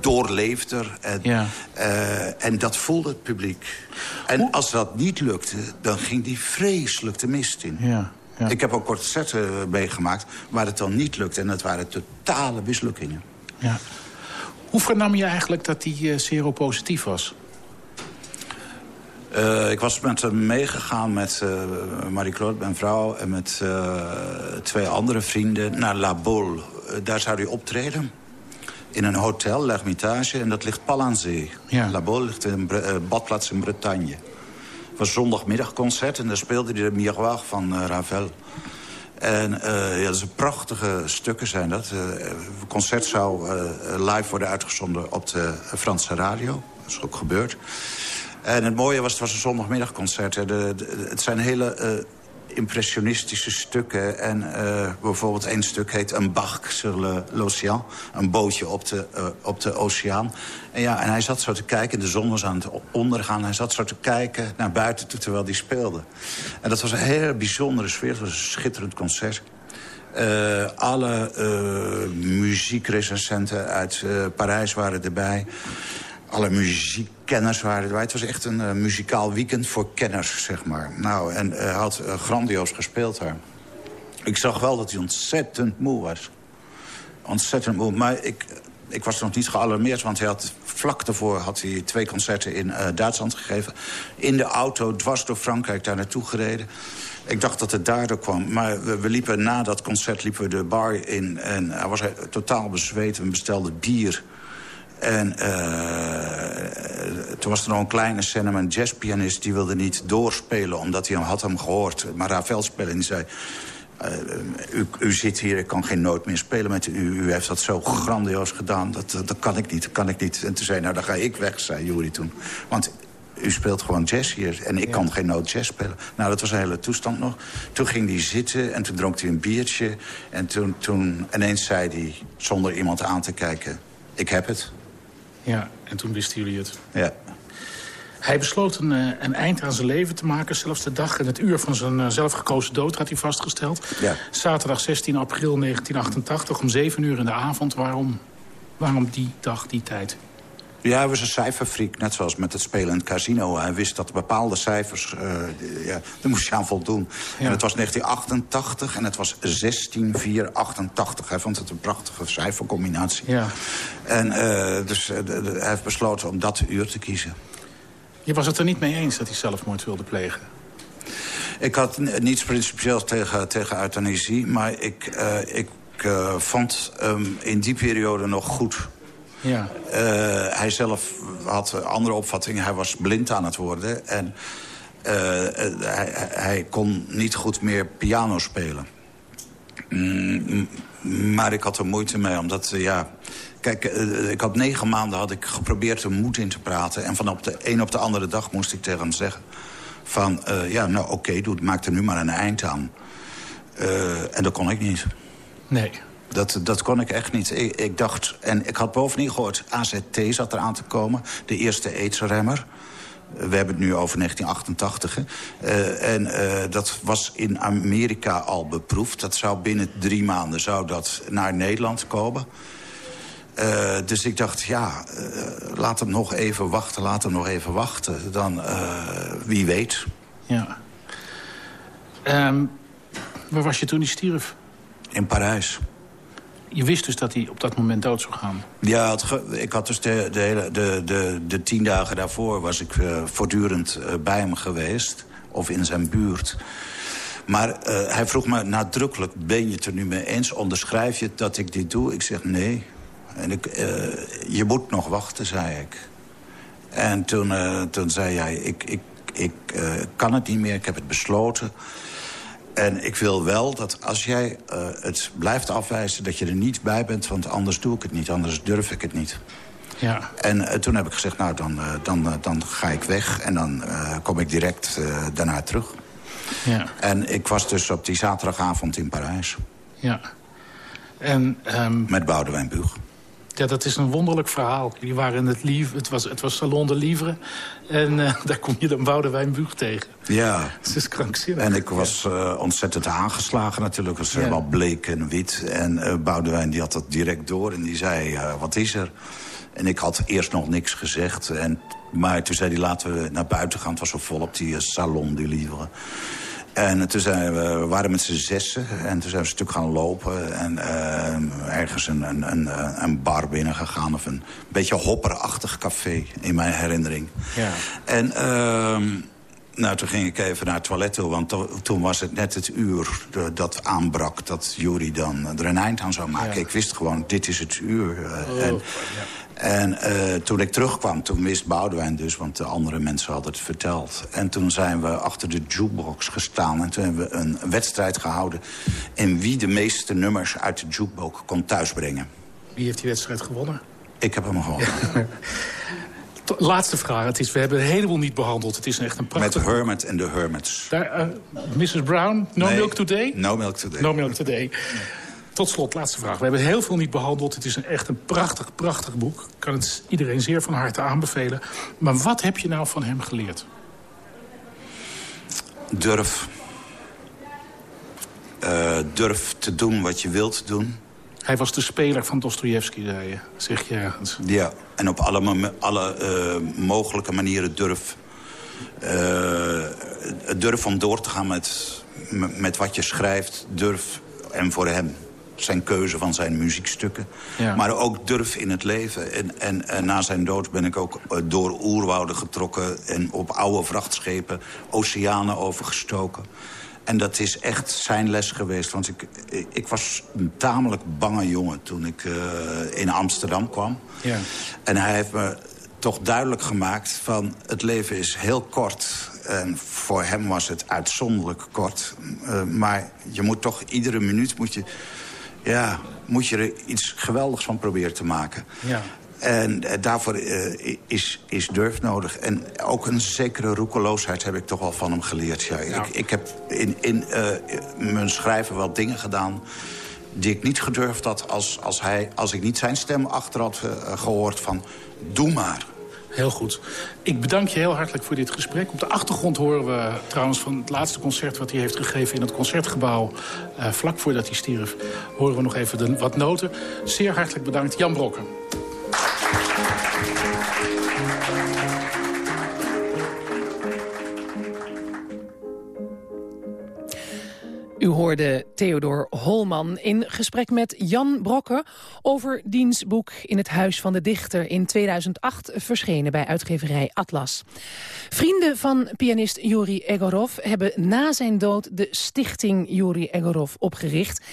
doorleefder. En, ja. en dat voelde het publiek. En als dat niet lukte, dan ging die vreselijk de mist in. Ja. Ja. Ik heb ook concerten meegemaakt waar het dan niet lukte. En dat waren totale mislukkingen. Ja. Hoe vernam je eigenlijk dat hij uh, seropositief was? Uh, ik was met hem meegegaan met uh, Marie-Claude, mijn vrouw... en met twee andere vrienden naar La Bolle. daar zou hij optreden. In een hotel, L'Hermitage, en dat ligt pal aan zee. Ja. La Bolle ligt in een badplaats in Bretagne. Het was zondagmiddagconcert en daar speelde hij de Miroir van Ravel... En uh, ja, dat zijn prachtige stukken zijn dat. Het concert zou uh, live worden uitgezonden op de Franse radio. Dat is ook gebeurd. En het mooie was, het was een zondagmiddagconcert. De, het zijn hele impressionistische stukken. En uh, bijvoorbeeld één stuk heet Een Bach sur l'Océan. Een bootje op de, uh, op de oceaan. En, ja, en hij zat zo te kijken, de zon was aan het ondergaan. Hij zat zo te kijken naar buiten terwijl hij speelde. En dat was een heel bijzondere sfeer. Het was een schitterend concert. Uh, alle muziekrecensenten uit Parijs waren erbij alle muziekkenners waren erbij. Het was echt een uh, muzikaal weekend voor kenners, zeg maar. Nou, en hij uh, had uh, grandioos gespeeld daar. Ik zag wel dat hij ontzettend moe was. Ontzettend moe. Maar ik, ik was nog niet gealarmeerd, want hij had vlak daarvoor had hij twee concerten in Duitsland gegeven. In de auto, dwars door Frankrijk, daar naartoe gereden. Ik dacht dat het daardoor kwam. Maar we, we, liepen na dat concert liepen we de bar in. En hij was totaal bezweet. We bestelden bier. En uh, toen was er nog een kleine scène met een jazzpianist... die wilde niet doorspelen, omdat hij hem had hem gehoord. Maar Ravel speelde en die zei... Uh, u, u, zit hier, ik kan geen noot meer spelen met u. U heeft dat zo grandioos gedaan, dat, dat kan ik niet, dat kan ik niet. En toen zei nou, dan ga ik weg, zei Juri toen. Want u speelt gewoon jazz hier en ik ja. kan geen noot jazz spelen. Nou, dat was een hele toestand nog. Toen ging hij zitten en toen dronk hij een biertje. En toen, toen ineens zei hij, zonder iemand aan te kijken... ik heb het. Ja, en toen wisten jullie het. Ja. Hij besloot een, eh, een, eind aan zijn leven te maken. Zelfs de dag en het uur van zijn uh, zelfgekozen dood had hij vastgesteld. Ja. Zaterdag 16 april 1988 om 7 uur in de avond. Waarom, waarom die dag, die tijd? Ja, hij was een cijferfreak, net zoals met het spelen in het casino. Hij wist dat bepaalde cijfers, uh, ja, daar moest je aan voldoen. Ja. En het was 1988 en het was 16488. Hij vond het een prachtige cijfercombinatie. Ja. En uh, dus uh, hij heeft besloten om dat uur te kiezen. Je was het er niet mee eens dat hij zelfmoord wilde plegen? Ik had niets principieels tegen, tegen euthanasie, maar ik, ik vond hem in die periode nog goed. Ja. Uh, hij zelf had andere opvattingen. Hij was blind aan het worden. En hij, hij, kon niet goed meer piano spelen. Mm, maar ik had er moeite mee, omdat... ja, Kijk, ik had negen maanden had ik geprobeerd er moed in te praten. En van op de een op de andere dag moest ik tegen hem zeggen... van, uh, ja, nou oké, okay, doe, maak er nu maar een eind aan. En dat kon ik niet. Nee. Dat, dat kon ik echt niet. Ik, ik, dacht, en ik had bovendien gehoord, AZT zat eraan te komen. De eerste aidsremmer. We hebben het nu over 1988. Uh, en uh, dat was in Amerika al beproefd. Dat zou binnen drie maanden zou dat naar Nederland komen. Uh, dus ik dacht, ja, laat hem nog even wachten, laat hem nog even wachten. Dan, wie weet. Ja. Um, waar was je toen die stierf? In Parijs. Je wist dus dat hij op dat moment dood zou gaan? Ja, ik had dus de, hele, de, de, de tien dagen daarvoor... was ik uh, voortdurend uh, bij hem geweest. Of in zijn buurt. Maar uh, hij vroeg me nadrukkelijk... ben je het er nu mee eens? Onderschrijf je dat ik dit doe? Ik zeg nee. En ik, je moet nog wachten, zei ik. En toen, toen zei hij... ik, ik, ik kan het niet meer, ik heb het besloten... En ik wil wel dat als jij uh, het blijft afwijzen... dat je er niet bij bent, want anders doe ik het niet. Anders durf ik het niet. Ja. En uh, toen heb ik gezegd, nou, dan, uh, dan, dan ga ik weg. En dan kom ik direct daarna terug. Ja. En ik was dus op die zaterdagavond in Parijs. Ja. En, um... Met Boudewijn Buug. Ja, dat is een wonderlijk verhaal. Die waren in het, Livre, het, was, het was Salon de Livre. En uh, daar kom je dan Boudewijn Buug tegen. Ja. Dat is krankzinnig. En ik was uh, ontzettend aangeslagen natuurlijk. Het was helemaal ja. bleek en wit. En uh, Boudewijn die had dat direct door. En die zei, wat is er? En ik had eerst nog niks gezegd. En, maar toen zei hij, laten we naar buiten gaan. Het was zo vol op die Salon de Livre. En toen zijn we, we waren met z'n zessen en toen zijn we een stuk gaan lopen. En uh, ergens een, een, een, een bar binnen gegaan. Of een beetje hopperachtig café in mijn herinnering. Ja. En uh, nou, toen ging ik even naar het toilet toe. Want to, toen was het net het uur de, dat aanbrak dat Jury dan er een eind aan zou maken. Ja. Ik wist gewoon, dit is het uur. Uh, oh, en, ja. En uh, toen ik terugkwam, toen wist Boudewijn dus... want de andere mensen hadden het verteld. En toen zijn we achter de jukebox gestaan... en toen hebben we een wedstrijd gehouden... in wie de meeste nummers uit de jukebox kon thuisbrengen. Wie heeft die wedstrijd gewonnen? Ik heb hem gewonnen. Laatste vraag. Het is, we hebben een heleboel niet behandeld. Het is echt een prachtig... Met Hermit en de Hermits. Daar, uh, Mrs. Brown, No nee, Milk Today? No Milk Today. No Milk Today. Tot slot, laatste vraag. We hebben heel veel niet behandeld. Het is een, echt een prachtig, prachtig boek. Ik kan het iedereen zeer van harte aanbevelen. Maar wat heb je nou van hem geleerd? Durf. Uh, durf te doen wat je wilt doen. Hij was de speler van Dostojevski, zei je. Zeg je ergens. Ja, en op alle, alle uh, mogelijke manieren durf. Uh, durf om door te gaan met, met wat je schrijft. Durf en voor hem zijn keuze van zijn muziekstukken. Ja. Maar ook durf in het leven. En, en, en, na zijn dood ben ik ook door oerwouden getrokken... en op oude vrachtschepen oceanen overgestoken. En dat is echt zijn les geweest. Want ik, ik was een tamelijk bange jongen toen ik uh, in Amsterdam kwam. Ja. En hij heeft me toch duidelijk gemaakt van... het leven is heel kort... En voor hem was het uitzonderlijk kort. Uh, maar je moet toch iedere minuut moet je, ja, moet je er iets geweldigs van proberen te maken. Ja. En uh, daarvoor uh, is, is durf nodig. En ook een zekere roekeloosheid heb ik toch wel van hem geleerd. Ja, Ja. Ik, ik heb in, in mijn schrijven wel dingen gedaan die ik niet gedurfd had... als, als, hij, als ik niet zijn stem achter had gehoord van... doe maar. Heel goed. Ik bedank je heel hartelijk voor dit gesprek. Op de achtergrond horen we trouwens van het laatste concert... wat hij heeft gegeven in het Concertgebouw... Vlak voordat hij stierf, horen we nog even de, wat noten. Zeer hartelijk bedankt, Jan Brokken. U hoorde Theodor Holman in gesprek met Jan Brokke... over diens boek In het Huis van de Dichter... in 2008 verschenen bij uitgeverij Atlas. Vrienden van pianist Yuri Egorov hebben na zijn dood... de stichting Yuri Egorov opgericht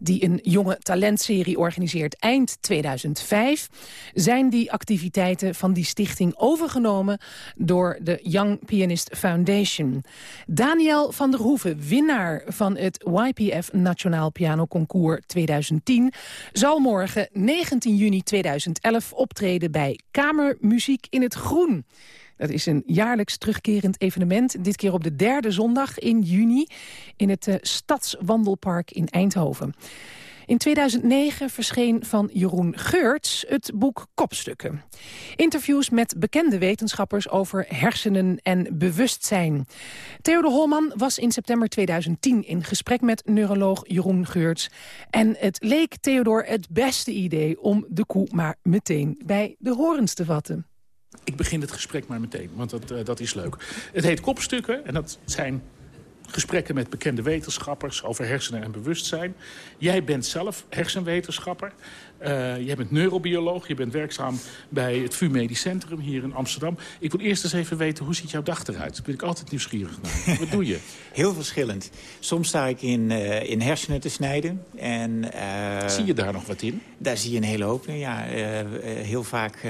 die een jonge talentserie organiseert eind 2005... zijn die activiteiten van die stichting overgenomen door de Young Pianist Foundation. Daniel van der Hoeven, winnaar van het YPF Nationaal Piano Concours 2010... zal morgen 19 juni 2011 optreden bij Kamermuziek in het Groen. Dat is een jaarlijks terugkerend evenement. Dit keer op de derde zondag in juni in het uh, Stadswandelpark in Eindhoven. In 2009 verscheen van Jeroen Geurts het boek Kopstukken. Interviews met bekende wetenschappers over hersenen en bewustzijn. Theodor Holman was in september 2010 in gesprek met neuroloog Jeroen Geurts. En het leek Theodor het beste idee om de koe maar meteen bij de horens te vatten. Ik begin het gesprek maar meteen, want dat, uh, dat is leuk. Het heet Kopstukken en dat zijn gesprekken met bekende wetenschappers over hersenen en bewustzijn. Jij bent zelf hersenwetenschapper. Uh, jij bent neurobioloog. Je bent werkzaam bij het VU Medisch Centrum hier in Amsterdam. Ik wil eerst eens even weten, hoe ziet jouw dag eruit? Daar ben ik altijd nieuwsgierig naar. Wat doe je? Heel verschillend. Soms sta ik in, uh, in hersenen te snijden. En, uh, zie je daar nog wat in? Daar zie je een hele hoop. Ja, heel vaak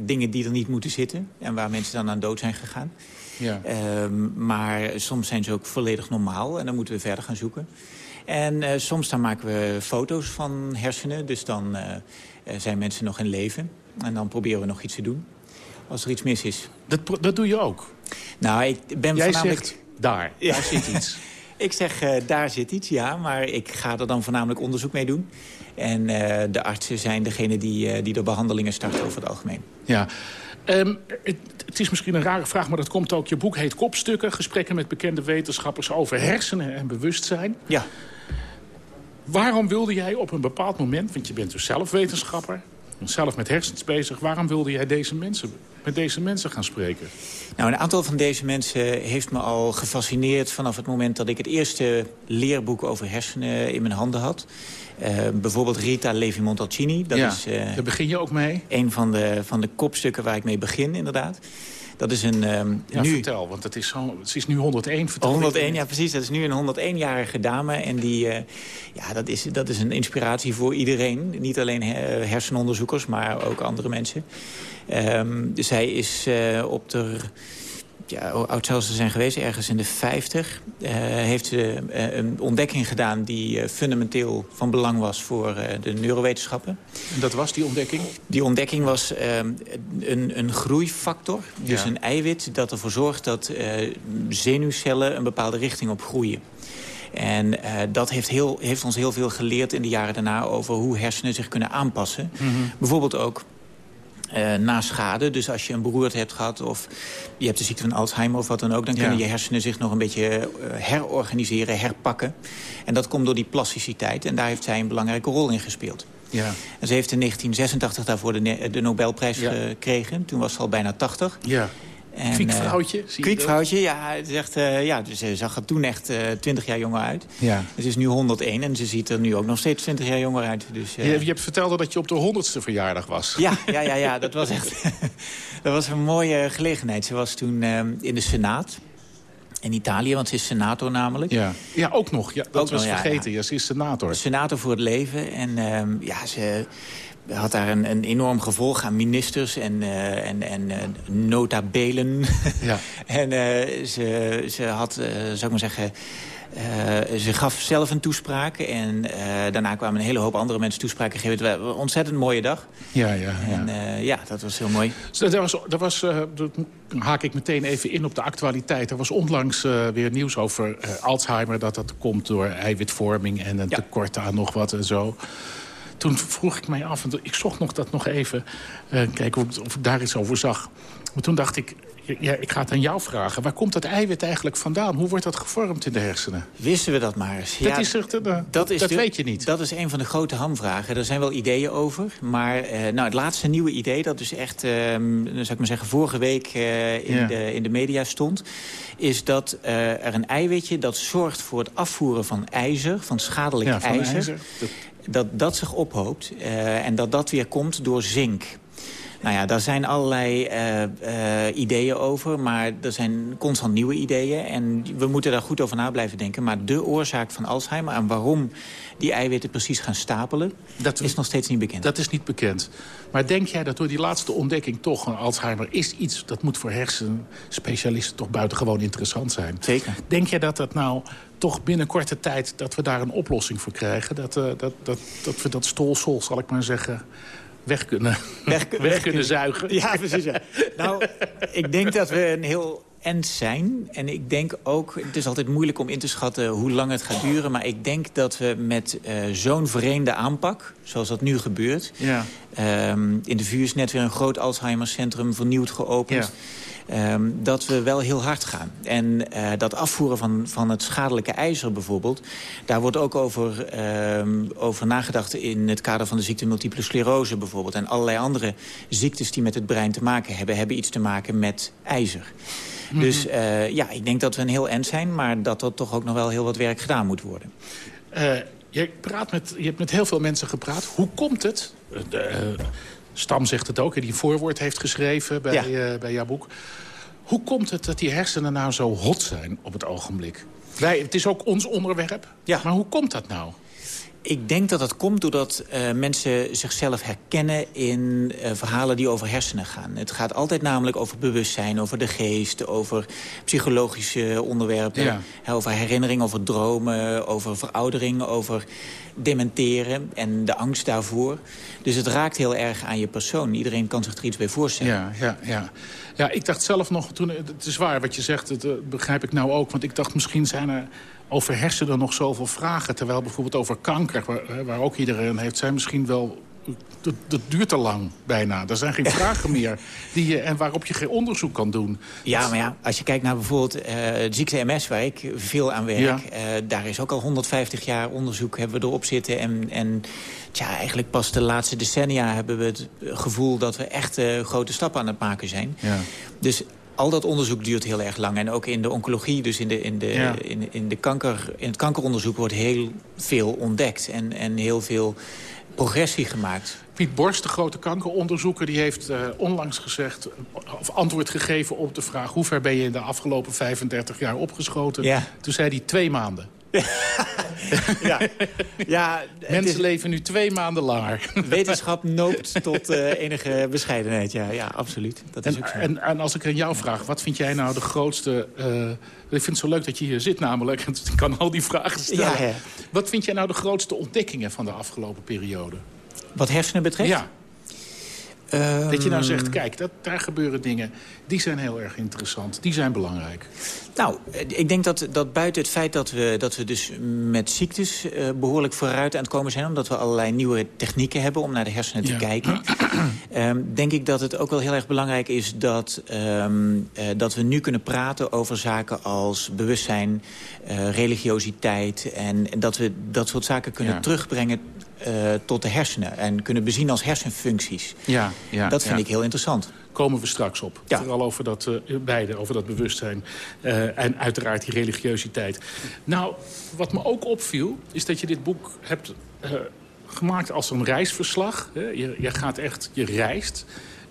dingen die er niet moeten zitten. En waar mensen dan aan dood zijn gegaan. Ja. Um, maar soms zijn ze ook volledig normaal. En dan moeten we verder gaan zoeken. En uh, soms dan maken we foto's van hersenen. Dus dan uh, zijn mensen nog in leven. En dan proberen we nog iets te doen. Als er iets mis is. Dat, dat doe je ook? Nou, ik ben Jij voornamelijk... zegt daar, ja. daar zit iets. ik zeg, uh, daar zit iets, ja. Maar ik ga er dan voornamelijk onderzoek mee doen. En de artsen zijn degene die, die de behandelingen starten over het algemeen. Ja. Um, het, het, is misschien een rare vraag, maar dat komt ook. Je boek heet Kopstukken. Gesprekken met bekende wetenschappers over hersenen en bewustzijn. Ja. Waarom wilde jij op een bepaald moment, want je bent dus zelf wetenschapper... zelf met hersens bezig, waarom wilde jij deze mensen, met deze mensen gaan spreken? Nou, een aantal van deze mensen heeft me al gefascineerd... vanaf het moment dat ik het eerste leerboek over hersenen in mijn handen had. Uh, bijvoorbeeld Rita Levi-Montalcini. Dat ja, is, uh, daar begin je ook mee? Een van de, van de kopstukken waar ik mee begin, inderdaad. Dat is een... Um, ja, nu... vertel, want het is, zo, het is nu 101. Vertel 101, ja precies. Dat is nu een 101-jarige dame. En die, uh, ja, dat, is, dat is een inspiratie voor iedereen. Niet alleen hersenonderzoekers, maar ook andere mensen. Um, zij is uh, op de ja, oud ze zijn geweest, ergens in de 50... Uh, heeft ze uh, een ontdekking gedaan die uh, fundamenteel van belang was voor de neurowetenschappen. En dat was die ontdekking? Die ontdekking was een, een groeifactor, dus ja. een eiwit... dat ervoor zorgt dat zenuwcellen een bepaalde richting op groeien. En uh, dat heeft, heel, heeft ons heel veel geleerd in de jaren daarna... over hoe hersenen zich kunnen aanpassen. Mm -hmm. Bijvoorbeeld ook uh, na schade. Dus als je een beroerte hebt gehad of je hebt de ziekte van Alzheimer of wat dan ook... dan kunnen je hersenen zich nog een beetje uh, herorganiseren, herpakken. En dat komt door die plasticiteit. En daar heeft zij een belangrijke rol in gespeeld. Ja. En ze heeft in 1986 daarvoor de, de Nobelprijs ja. gekregen. Toen was ze al bijna 80. Ja. En, kwiek vrouwtje. Uh, kwiek vrouwtje, ja. Het is echt, uh, ja. Dus ze zag er toen echt uh, 20 jaar jonger uit. Ja. Ze is nu 101 en ze ziet er nu ook nog steeds 20 jaar jonger uit. Dus, je, je hebt verteld dat je op de 100ste verjaardag was. Ja, ja, ja, ja dat was echt dat was een mooie gelegenheid. Ze was toen in de Senaat. In Italië, want ze is senator namelijk. Ja, ja ook nog. Ja, dat ook was nog, vergeten. Ja, ja. ja, ze is senator. Senator voor het leven. En um, ja, ze had daar een, een enorm gevolg aan ministers en, uh, en, en uh, notabelen. Ja. en uh, ze, ze had, zou ik maar zeggen... ze gaf zelf een toespraak en daarna kwamen een hele hoop andere mensen toespraken geven. Het was een ontzettend mooie dag. Ja, ja, ja. En ja, dat was heel mooi. Dus dat was, dat was dat haak ik meteen even in op de actualiteit. Er was onlangs weer nieuws over Alzheimer, dat dat komt door eiwitvorming en een ja. tekort aan nog wat en zo toen vroeg ik mij af, en ik zocht nog dat nog even... Uh, kijken of, of, ik daar iets over zag. Maar toen dacht ik, ja, ik ga het aan jou vragen. Waar komt dat eiwit eigenlijk vandaan? Hoe wordt dat gevormd in de hersenen? Wisten we dat maar eens? Dat, is er, uh, dat, is dat weet je niet. Dat is een van de grote hamvragen. Er zijn wel ideeën over. Maar uh, nou, het laatste nieuwe idee, dat dus echt, uh, zou ik maar zeggen, vorige week in, ja. de, in de media stond... is dat er een eiwitje dat zorgt voor het afvoeren van ijzer, van schadelijk ja, van ijzer... ijzer. Dat... dat dat zich ophoopt en dat dat weer komt door zink. Nou ja, daar zijn allerlei uh, uh, ideeën over, maar er zijn constant nieuwe ideeën. En we moeten daar goed over na blijven denken. Maar de oorzaak van Alzheimer en waarom die eiwitten precies gaan stapelen... Dat is nog steeds niet bekend. Dat is niet bekend. Maar denk jij dat door die laatste ontdekking toch... een Alzheimer is iets dat moet voor hersenspecialisten toch buitengewoon interessant zijn? Zeker. Denk jij dat dat nou toch binnen korte tijd... dat we daar een oplossing voor krijgen? Dat, uh, dat, dat, dat we dat stolsel, zal ik maar zeggen weg kunnen, weg, weg, weg kunnen zuigen. Ja, precies. Ja. nou, ik denk dat we een heel end zijn. En ik denk ook, het is altijd moeilijk om in te schatten hoe lang het gaat duren... maar ik denk dat we met uh, zo'n vreemde aanpak, zoals dat nu gebeurt... Ja. Um, in de VU is net weer een groot Alzheimer-centrum vernieuwd geopend... Ja. Um, dat we wel heel hard gaan. En uh, dat afvoeren van, van het schadelijke ijzer bijvoorbeeld... daar wordt ook over, um, over nagedacht in het kader van de ziekte multiple sclerose bijvoorbeeld. En allerlei andere ziektes die met het brein te maken hebben... hebben iets te maken met ijzer. Mm -hmm. Dus uh, ja, ik denk dat we een heel eind zijn... maar dat er toch ook nog wel heel wat werk gedaan moet worden. Uh, je, praat met, je hebt met heel veel mensen gepraat. Hoe komt het... Stam zegt het ook, die een voorwoord heeft geschreven bij, ja. uh, bij jouw boek. Hoe komt het dat die hersenen nou zo hot zijn op het ogenblik? Wij, het is ook ons onderwerp, ja. maar hoe komt dat nou? Ik denk dat dat komt doordat uh, mensen zichzelf herkennen in uh, verhalen die over hersenen gaan. Het gaat altijd namelijk over bewustzijn, over de geest, over psychologische onderwerpen. Ja. Over herinnering, over dromen, over veroudering, over dementeren en de angst daarvoor. Dus het raakt heel erg aan je persoon. Iedereen kan zich er iets bij voorstellen. Ja, ja, ja. Ja ik dacht zelf nog, toen, het is waar wat je zegt, dat uh, begrijp ik nou ook. Want ik dacht misschien zijn er over hersenen nog zoveel vragen. Terwijl bijvoorbeeld over kanker, waar, waar ook iedereen heeft... zijn misschien wel dat, dat, duurt te lang bijna. Er zijn geen vragen meer die je, en waarop je geen onderzoek kan doen. Ja, maar ja, als je kijkt naar bijvoorbeeld uh, de ziekte MS... waar ik veel aan werk, ja. uh, daar is ook al 150 jaar onderzoek hebben we erop zitten. En, en tja, eigenlijk pas de laatste decennia hebben we het gevoel... dat we echt uh, grote stappen aan het maken zijn. Ja. Dus al dat onderzoek duurt heel erg lang. En ook in de oncologie, dus in, de, in, de, ja. in, in, de kanker, in het kankeronderzoek... wordt heel veel ontdekt en, en heel veel progressie gemaakt. Piet Borst, de grote kankeronderzoeker, die heeft uh, onlangs gezegd... of antwoord gegeven op de vraag... hoe ver ben je in de afgelopen 35 jaar opgeschoten? Ja. Toen zei hij twee maanden. Ja. ja Mensen is... leven nu twee maanden langer. Wetenschap noopt tot uh, enige bescheidenheid, ja, ja absoluut. Dat is en, ook zo. En, en, als ik aan jou vraag, wat vind jij nou de grootste... Uh, ik vind het zo leuk dat je hier zit namelijk. Ik kan al die vragen stellen. Ja, ja. Wat vind jij nou de grootste ontdekkingen van de afgelopen periode? Wat hersenen betreft? Ja. Um... Dat je nou zegt, kijk, dat, daar gebeuren dingen... die zijn heel erg interessant, die zijn belangrijk. Nou, ik denk dat, dat buiten het feit dat we, dat we dus met ziektes uh, behoorlijk vooruit aan het komen zijn... omdat we allerlei nieuwe technieken hebben om naar de hersenen te ja. kijken... um, denk ik dat het ook wel heel erg belangrijk is dat, um, uh, dat we nu kunnen praten over zaken als bewustzijn, uh, religiositeit... En, dat we dat soort zaken kunnen Ja. terugbrengen uh, tot de hersenen en kunnen bezien als hersenfuncties. Ja, ja, dat vind ja. ik heel interessant. Komen we straks op. Ja. Vooral over dat uh, beide, over dat bewustzijn uh, en uiteraard die religiositeit. Nou, wat me ook opviel, is dat je dit boek hebt uh, gemaakt als een reisverslag. Hè? Je, je gaat echt, je reist.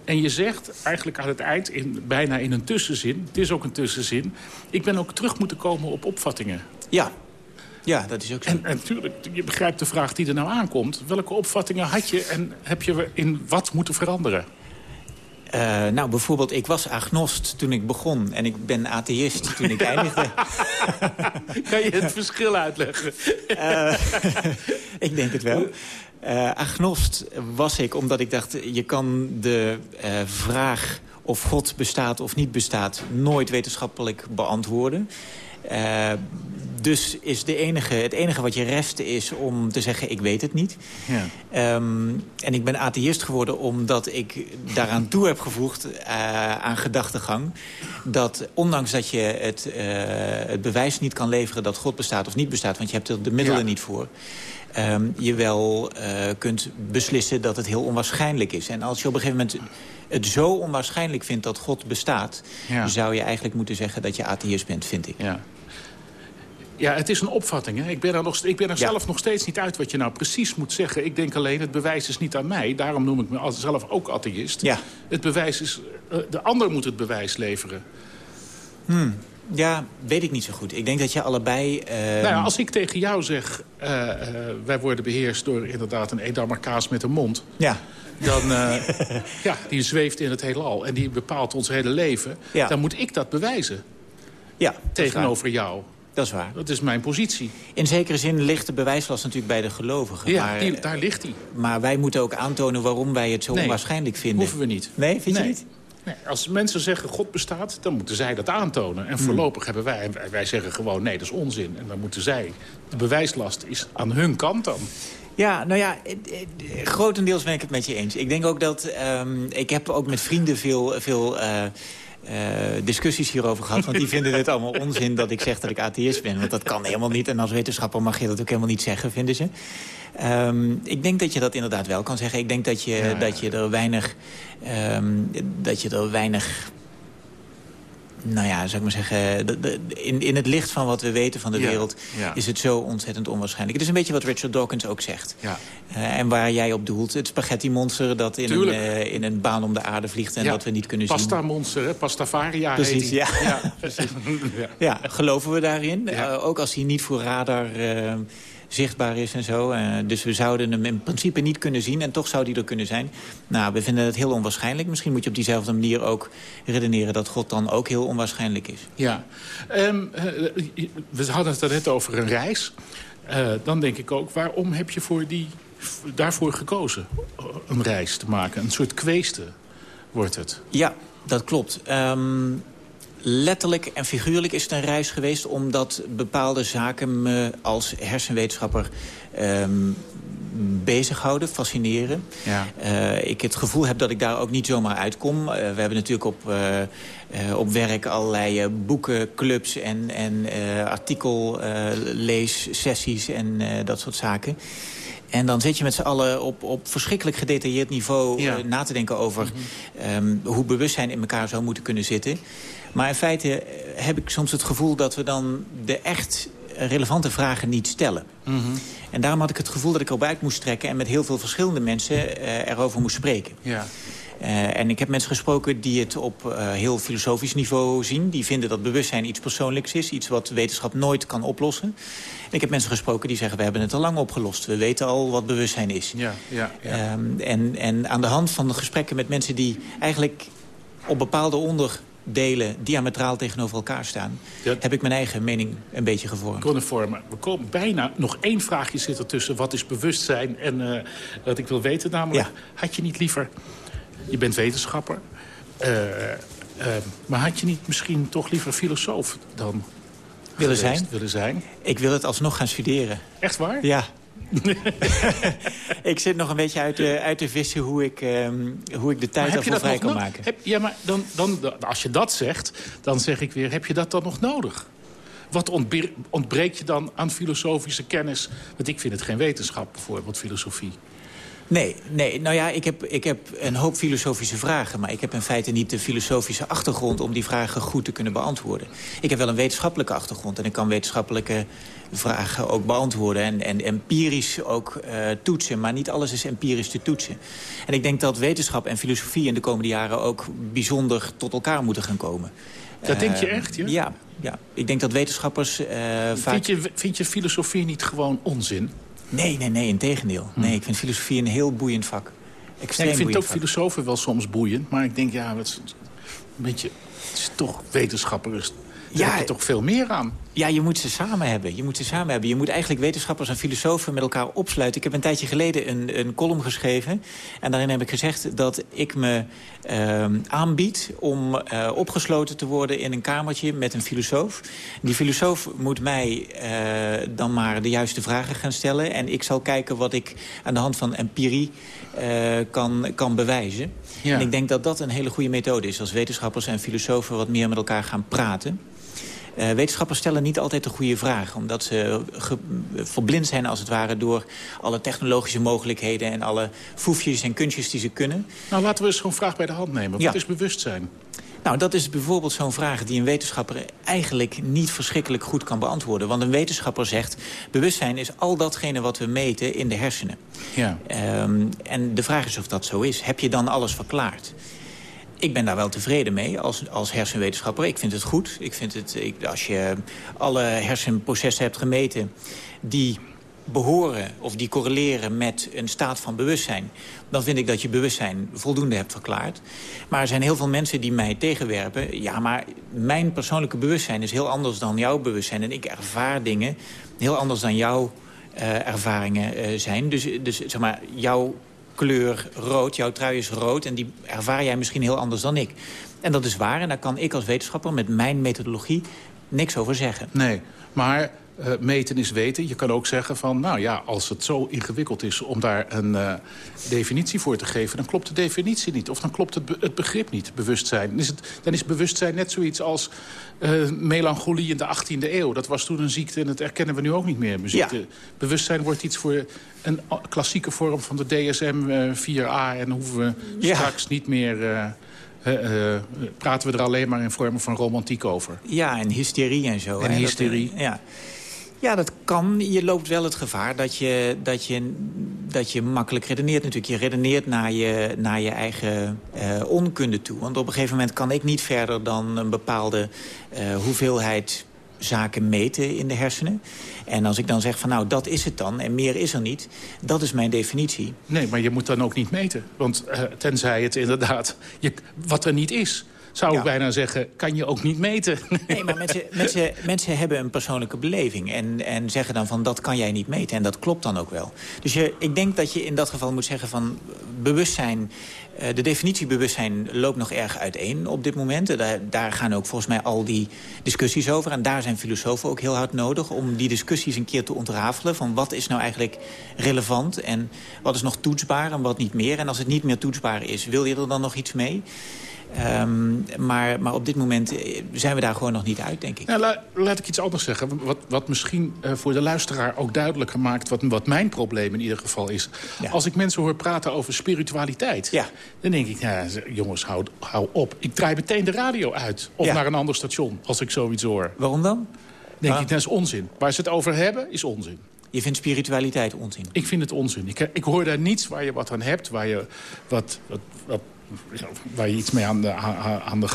En je zegt eigenlijk aan het eind, in, bijna in een tussenzin... het is ook een tussenzin... ik ben ook terug moeten komen op opvattingen. Ja, ja, dat is ook zo. En, en natuurlijk, je begrijpt de vraag die er nou aankomt. Welke opvattingen had je en heb je in wat moeten veranderen? Uh, nou, bijvoorbeeld, ik was agnost toen ik begon. En ik ben atheïst toen ik eindigde. kan je het verschil uitleggen? uh, ik denk het wel. Uh, agnost was ik omdat ik dacht... je kan de vraag of God bestaat of niet bestaat... nooit wetenschappelijk beantwoorden. Uh, dus is de enige, het enige wat je rest is om te zeggen, ik weet het niet. Ja. Ehm, en ik ben atheïst geworden omdat ik daaraan toe heb gevoegd uh, aan gedachtegang. Dat ondanks dat je het, uh, het bewijs niet kan leveren dat God bestaat of niet bestaat... want je hebt er de middelen Ja. niet voor... Um, je wel uh, kunt beslissen dat het heel onwaarschijnlijk is. En als je op een gegeven moment het zo onwaarschijnlijk vindt dat God bestaat... Ja. zou je eigenlijk moeten zeggen dat je atheïst bent, vind ik. Ja. Ja, het is een opvatting. Hè? Ik ben er, nog, ik ben er Ja. zelf nog steeds niet uit wat je nou precies moet zeggen. Ik denk alleen, het bewijs is niet aan mij. Daarom noem ik me zelf ook atheïst. Ja. Het bewijs is... eh, de ander moet het bewijs leveren. Ja, weet ik niet zo goed. Ik denk dat je allebei... Uh, Nou ja, als ik tegen jou zeg... Uh, uh, wij worden beheerst door inderdaad een Edammer kaas met een mond... Ja. Dan, ja, die zweeft in het heelal en die bepaalt ons hele leven. Ja. Dan moet ik dat bewijzen Ja, tegenover jou. Dat is waar. Dat is mijn positie. In zekere zin ligt de bewijslast natuurlijk bij de gelovigen. Ja, maar, die, daar ligt hij. maar wij moeten ook aantonen waarom wij het zo Nee, onwaarschijnlijk vinden. Hoeven we niet. Nee, vind Nee. je niet? Nee, als mensen zeggen God bestaat, dan moeten zij dat aantonen. En voorlopig hebben wij, en wij, zeggen gewoon nee, dat is onzin. En dan moeten zij, de bewijslast is aan hun kant dan. Ja, nou ja, eh, eh, grotendeels ben ik het met je eens. Ik denk ook dat... ehm, ik heb ook met vrienden veel... veel eh, eh, discussies hierover gehad. Want die vinden het allemaal onzin dat ik zeg dat ik atheïst ben. Want dat kan helemaal niet. En als wetenschapper mag je dat ook helemaal niet zeggen, vinden ze. Ehm, ik denk dat je dat inderdaad wel kan zeggen. Ik denk dat je, Ja, ja. Dat je er weinig... ehm, dat je er weinig... Nou ja, zou ik maar zeggen... de- de- in, in het licht van wat we weten van de Ja, wereld... ja. is het zo ontzettend onwaarschijnlijk. Het is een beetje wat Richard Dawkins ook zegt. Ja. Eh, en waar jij op doelt, het spaghetti-monster... dat in een, eh, in een baan om de aarde vliegt en dat we niet kunnen Pasta zien. monster, hè? Pastavaria Precies, heet ja. precies. ja. Geloven we daarin? Eh, ook als hij niet voor radar zichtbaar is en zo. Eh, dus we zouden hem in principe niet kunnen zien en toch zou die er kunnen zijn. Nou, we vinden het heel onwaarschijnlijk. Misschien moet je op diezelfde manier ook redeneren... dat God dan ook heel onwaarschijnlijk is. Ja. Ehm, eh, we hadden het er net over een reis. Eh, dan denk ik ook, waarom heb je voor die, daarvoor gekozen? Een reis te maken, een soort kweesten wordt het. Ja, dat klopt. Ehm, letterlijk en figuurlijk is het een reis geweest... omdat bepaalde zaken me als hersenwetenschapper ehm bezighouden, fascineren. Ja. Eh, ik het gevoel heb dat ik daar ook niet zomaar uitkom. Eh, we hebben natuurlijk op, eh, op werk allerlei boeken, clubs en, en artikelleessessies en dat soort zaken. En dan zit je met z'n allen op, op verschrikkelijk gedetailleerd niveau Ja. na te denken over ehm, hoe bewustzijn in elkaar zou moeten kunnen zitten. Maar in feite eh, heb ik soms het gevoel dat we dan de echt relevante vragen niet stellen. En daarom had ik het gevoel dat ik erop uit moest trekken... en met heel veel verschillende mensen eh, erover moest spreken. Ja. Eh, en ik heb mensen gesproken die het op heel filosofisch niveau zien. Die vinden dat bewustzijn iets persoonlijks is. Iets wat wetenschap nooit kan oplossen. En ik heb mensen gesproken die zeggen... we hebben het al lang opgelost. We weten al wat bewustzijn is. Ja, ja, ja. Ehm, en, en aan de hand van de gesprekken met mensen die eigenlijk op bepaalde onderdelen diametraal tegenover elkaar staan... Ja. heb ik mijn eigen mening een beetje gevormd. kunnen vormen. We komen bijna, nog één vraagje zit ertussen. Wat is bewustzijn en eh, wat ik wil weten namelijk... Ja. had je niet liever... Je bent wetenschapper. eh, eh, maar had je niet misschien toch liever filosoof dan Willen zijn? willen zijn? Ik wil het alsnog gaan studeren. Echt waar? Ja. ik zit nog een beetje uit te, uit vissen hoe ik, ehm, hoe ik de tijd Maar heb je daarvoor vrij nog kan maken. Heb, ja, maar dan, dan, als je dat zegt, dan zeg ik weer... heb je dat dan nog nodig? Wat ontbe- ontbreek je dan aan filosofische kennis? Want ik vind het geen wetenschap, bijvoorbeeld filosofie. Nee, nee, nou ja, ik heb, ik heb een hoop filosofische vragen... maar ik heb in feite niet de filosofische achtergrond... om die vragen goed te kunnen beantwoorden. Ik heb wel een wetenschappelijke achtergrond... en ik kan wetenschappelijke vragen ook beantwoorden... en, en empirisch ook eh, toetsen, maar niet alles is empirisch te toetsen. En ik denk dat wetenschap en filosofie in de komende jaren... ook bijzonder tot elkaar moeten gaan komen. Dat denk je Eh, echt, ja? Ja, ja. Ik denk dat wetenschappers eh, vaak... Vind, je, vind je filosofie niet gewoon onzin? Nee, nee, nee, in tegendeel. Nee, ik vind filosofie een heel boeiend vak. Ja, ik vind ook vak. filosofen wel soms boeiend. Maar ik denk, ja, het is een beetje... Het is toch wetenschapper. is- Daar heb je toch veel meer aan? Ja, je moet ze samen hebben. Je moet ze samen hebben. Je moet eigenlijk wetenschappers en filosofen met elkaar opsluiten. Ik heb een tijdje geleden een, een column geschreven. En daarin heb ik gezegd dat ik me uh, aanbied om uh, opgesloten te worden in een kamertje met een filosoof. Die filosoof moet mij uh, dan maar de juiste vragen gaan stellen. En ik zal kijken wat ik aan de hand van empirie kan, kan bewijzen. Ja. En ik denk dat dat een hele goede methode is. Als wetenschappers en filosofen wat meer met elkaar gaan praten. Uh, wetenschappers stellen niet altijd de goede vraag. Omdat ze verblind zijn als het ware door alle technologische mogelijkheden... en alle foefjes en kunstjes die ze kunnen. Nou, laten we eens zo'n vraag bij de hand nemen. Wat is bewustzijn? Nou, dat is bijvoorbeeld zo'n vraag die een wetenschapper eigenlijk niet verschrikkelijk goed kan beantwoorden. Want een wetenschapper zegt, bewustzijn is al datgene wat we meten in de hersenen. Ja. Um, en de vraag is of dat zo is. Heb je dan alles verklaard? Ik ben daar wel tevreden mee als, als hersenwetenschapper. Ik vind het goed. Ik vind het, ik, als je alle hersenprocessen hebt gemeten... die behoren of die correleren met een staat van bewustzijn... dan vind ik dat je bewustzijn voldoende hebt verklaard. Maar er zijn heel veel mensen die mij tegenwerpen... ja, maar mijn persoonlijke bewustzijn is heel anders dan jouw bewustzijn... en ik ervaar dingen heel anders dan jouw uh, ervaringen uh, zijn. Dus, dus zeg maar, jouw kleur rood. Jouw trui is rood en die ervaar jij misschien heel anders dan ik. En dat is waar en daar kan ik als wetenschapper met mijn methodologie niks over zeggen. Nee, maar uh, meten is weten. Je kan ook zeggen van, nou ja, als het zo ingewikkeld is... om daar een uh, definitie voor te geven, dan klopt de definitie niet. Of dan klopt het, be het begrip niet, bewustzijn. Dan is, het, dan is bewustzijn net zoiets als uh, melancholie in de 18e eeuw. Dat was toen een ziekte en dat erkennen we nu ook niet meer. Ja. Bewustzijn wordt iets voor een klassieke vorm van de DSM-4A... en hoeven we ja. straks niet meer... Uh, uh, praten we er alleen maar in vormen van romantiek over. Ja, en hysterie en zo. En hè, hysterie. Dat, ja. Ja, dat kan. Je loopt wel het gevaar dat je, dat je, dat je makkelijk redeneert natuurlijk. Je redeneert naar je, naar je eigen uh, onkunde toe. Want op een gegeven moment kan ik niet verder dan een bepaalde uh, hoeveelheid zaken meten in de hersenen. En als ik dan zeg van nou, dat is het dan en meer is er niet... dat is mijn definitie. Nee, maar je moet dan ook niet meten. Want uh, tenzij het inderdaad je, wat er niet is zou ik bijna zeggen, kan je ook niet meten. Nee, maar mensen, mensen, mensen hebben een persoonlijke beleving... En, en zeggen dan van, dat kan jij niet meten. En dat klopt dan ook wel. Dus je, ik denk dat je in dat geval moet zeggen van... bewustzijn, uh, de definitie bewustzijn loopt nog erg uiteen op dit moment. Daar, daar gaan ook volgens mij al die discussies over. En daar zijn filosofen ook heel hard nodig... om die discussies een keer te ontrafelen... van wat is nou eigenlijk relevant en wat is nog toetsbaar en wat niet meer. En als het niet meer toetsbaar is, wil je er dan nog iets mee? Um, maar, maar op dit moment eh, zijn we daar gewoon nog niet uit, denk ik. Ja, la, laat ik iets anders zeggen. Wat, wat misschien uh, voor de luisteraar ook duidelijker maakt... wat, wat mijn probleem in ieder geval is. Ja. Als ik mensen hoor praten over spiritualiteit... Ja. dan denk ik, jongens, hou, hou op. Ik draai meteen de radio uit. Of naar een ander station, als ik zoiets hoor. Waarom dan? Denk ah. ik, dat is onzin. Waar ze het over hebben, is onzin. Je vindt spiritualiteit onzin? Ik vind het onzin. Ik, ik hoor daar niets waar je wat aan hebt, waar je wat, wat, wat waar je iets mee aan de, aan de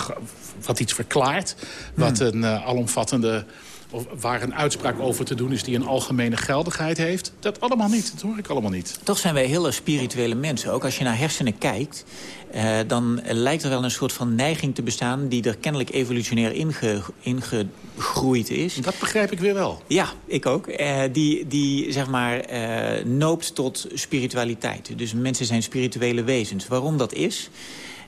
wat iets verklaart. Wat hmm. een uh, alomvattende of waar een uitspraak over te doen is die een algemene geldigheid heeft. Dat allemaal niet, dat hoor ik allemaal niet. Toch zijn wij hele spirituele mensen. Ook als je naar hersenen kijkt, eh, dan lijkt er wel een soort van neiging te bestaan... die er kennelijk evolutionair inge, ingegroeid is. Dat begrijp ik weer wel. Ja, ik ook. Eh, die, die, zeg maar, eh, noopt tot spiritualiteit. Dus mensen zijn spirituele wezens. Waarom dat is...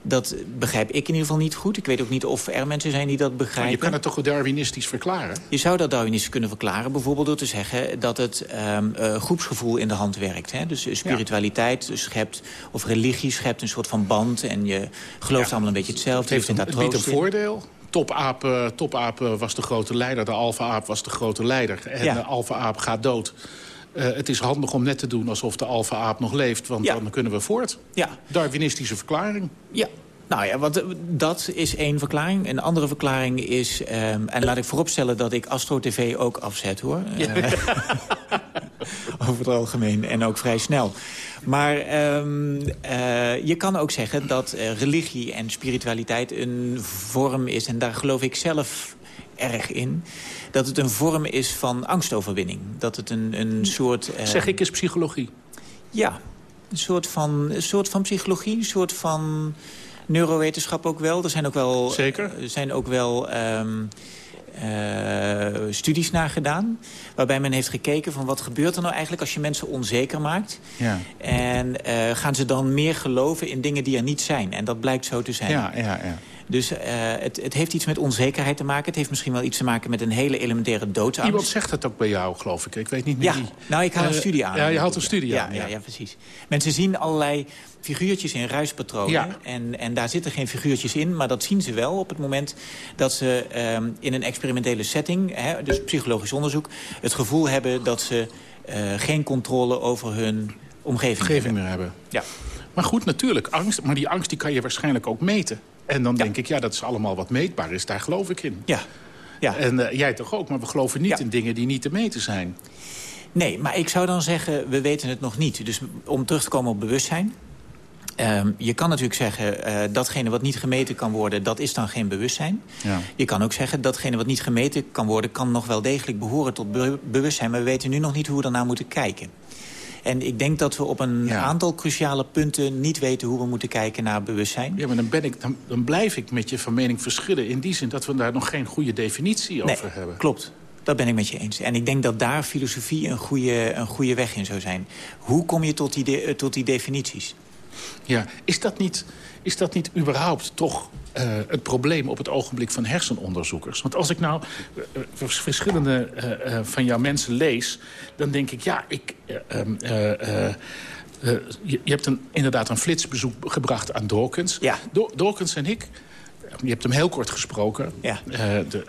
Dat begrijp ik in ieder geval niet goed. Ik weet ook niet of er mensen zijn die dat begrijpen. Maar je kan het toch darwinistisch verklaren? Je zou dat darwinistisch kunnen verklaren. Bijvoorbeeld door te zeggen dat het um, uh, groepsgevoel in de hand werkt. Hè? Dus spiritualiteit ja. schept, of religie schept een soort van band. En je gelooft ja. allemaal een beetje hetzelfde. Het, heeft een, het biedt een voordeel. Topaap, uh, topaap was de grote leider, de alfa-aap was de grote leider. En ja. de alfa-aap gaat dood. Uh, het is handig om net te doen alsof de alfa-aap nog leeft, want ja. dan kunnen we voort. Ja. Darwinistische verklaring. Ja, nou ja, want dat is één verklaring. Een andere verklaring is... Um, en laat ik vooropstellen dat ik Astro TV ook afzet, hoor. Ja. Uh, over het algemeen. En ook vrij snel. Maar um, uh, je kan ook zeggen dat uh, religie en spiritualiteit een vorm is... en daar geloof ik zelf erg in dat het een vorm is van angstoverwinning. Dat het een, een soort... Uh... Zeg ik is psychologie? Ja, een soort van, een soort van psychologie, een soort van neurowetenschap ook wel. Er zijn ook wel... Zeker? Er zijn ook wel... Um, eh, studies naar gedaan. Waarbij men heeft gekeken van wat gebeurt er nou eigenlijk als je mensen onzeker maakt. Ja. En eh, gaan ze dan meer geloven in dingen die er niet zijn. En dat blijkt zo te zijn. Ja, ja, ja. Dus uh, het, het, heeft iets met onzekerheid te maken. Het heeft misschien wel iets te maken met een hele elementaire doodsangst. Iemand zegt het ook bij jou, geloof ik. Ik weet niet meer ja. wie. Nou, ik haal een Uh, studie aan. Ja, je haalt een studie ja, aan. Ja, ja, precies. Mensen zien allerlei figuurtjes in ruispatronen. Ja. En, en daar zitten geen figuurtjes in. Maar dat zien ze wel op het moment dat ze um, in een experimentele setting... Hè, dus psychologisch onderzoek... het gevoel hebben dat ze uh, geen controle over hun omgeving, omgeving hebben. meer hebben. Ja. Maar goed, natuurlijk, angst. Maar die angst die kan je waarschijnlijk ook meten. En dan Ja. denk ik, ja, dat is allemaal wat meetbaar is. Daar geloof ik in. Ja. ja. En uh, jij toch ook, maar we geloven niet Ja. in dingen die niet te meten zijn. Nee, maar ik zou dan zeggen, we weten het nog niet. Dus om terug te komen op bewustzijn... Um, je kan natuurlijk zeggen, uh, datgene wat niet gemeten kan worden... dat is dan geen bewustzijn. Ja. Je kan ook zeggen, datgene wat niet gemeten kan worden... kan nog wel degelijk behoren tot be bewustzijn. Maar we weten nu nog niet hoe we daarnaar moeten kijken. En ik denk dat we op een Ja. aantal cruciale punten... niet weten hoe we moeten kijken naar bewustzijn. Ja, maar dan, ben ik, dan, dan blijf ik met je van mening verschillen... in die zin dat we daar nog geen goede definitie Nee, over hebben. klopt. Dat ben ik met je eens. En ik denk dat daar filosofie een goede, een goede weg in zou zijn. Hoe kom je tot die, de, uh, tot die definities? Ja, is dat niet, is dat niet überhaupt toch uh, het probleem op het ogenblik van hersenonderzoekers? Want als ik nou uh, verschillende uh, van jouw mensen lees... dan denk ik, ja, ik... Um, je, je, hebt een, inderdaad een flitsbezoek gebracht aan Dawkins. Ja. Do Dawkins en ik, je hebt hem heel kort gesproken. Ja. De,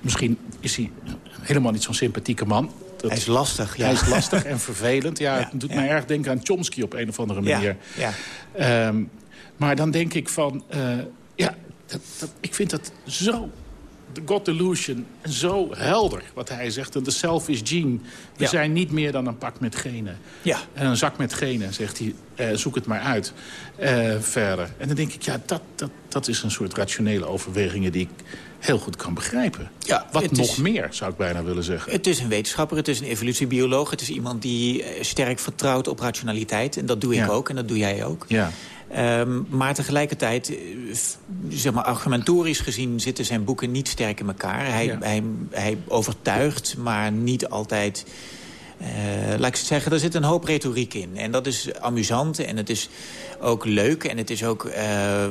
misschien is hij helemaal niet zo'n sympathieke man. Dat, hij is lastig, ja. Hij is lastig en vervelend. Ja, Ja, het doet ja. mij erg denken aan Chomsky op een of andere manier. Ja, Um, maar dan denk ik van... Uh, dat, dat, ik vind dat zo... De God Delusion, zo helder wat hij zegt. De selfish gene. We Ja. zijn niet meer dan een pak met genen. Ja. En een zak met genen, zegt hij. eh, zoek het maar uit. Eh, verder. En dan denk ik, ja, dat, dat, dat is een soort rationele overwegingen... die ik heel goed kan begrijpen. Ja, Wat nog is- meer, zou ik bijna willen zeggen. Het is een wetenschapper, het is een evolutiebioloog. Het is iemand die eh, sterk vertrouwt op rationaliteit. En dat doe ik Ja. ook en dat doe jij ook. Ja. Ehm, maar tegelijkertijd, eh, zeg maar, argumentorisch gezien zitten zijn boeken niet sterk in elkaar. Hij, Ja. hij, hij overtuigt, maar niet altijd... eh, laat ik zeggen, er zit een hoop retoriek in. En dat is amusant en het is ook leuk en het is ook eh,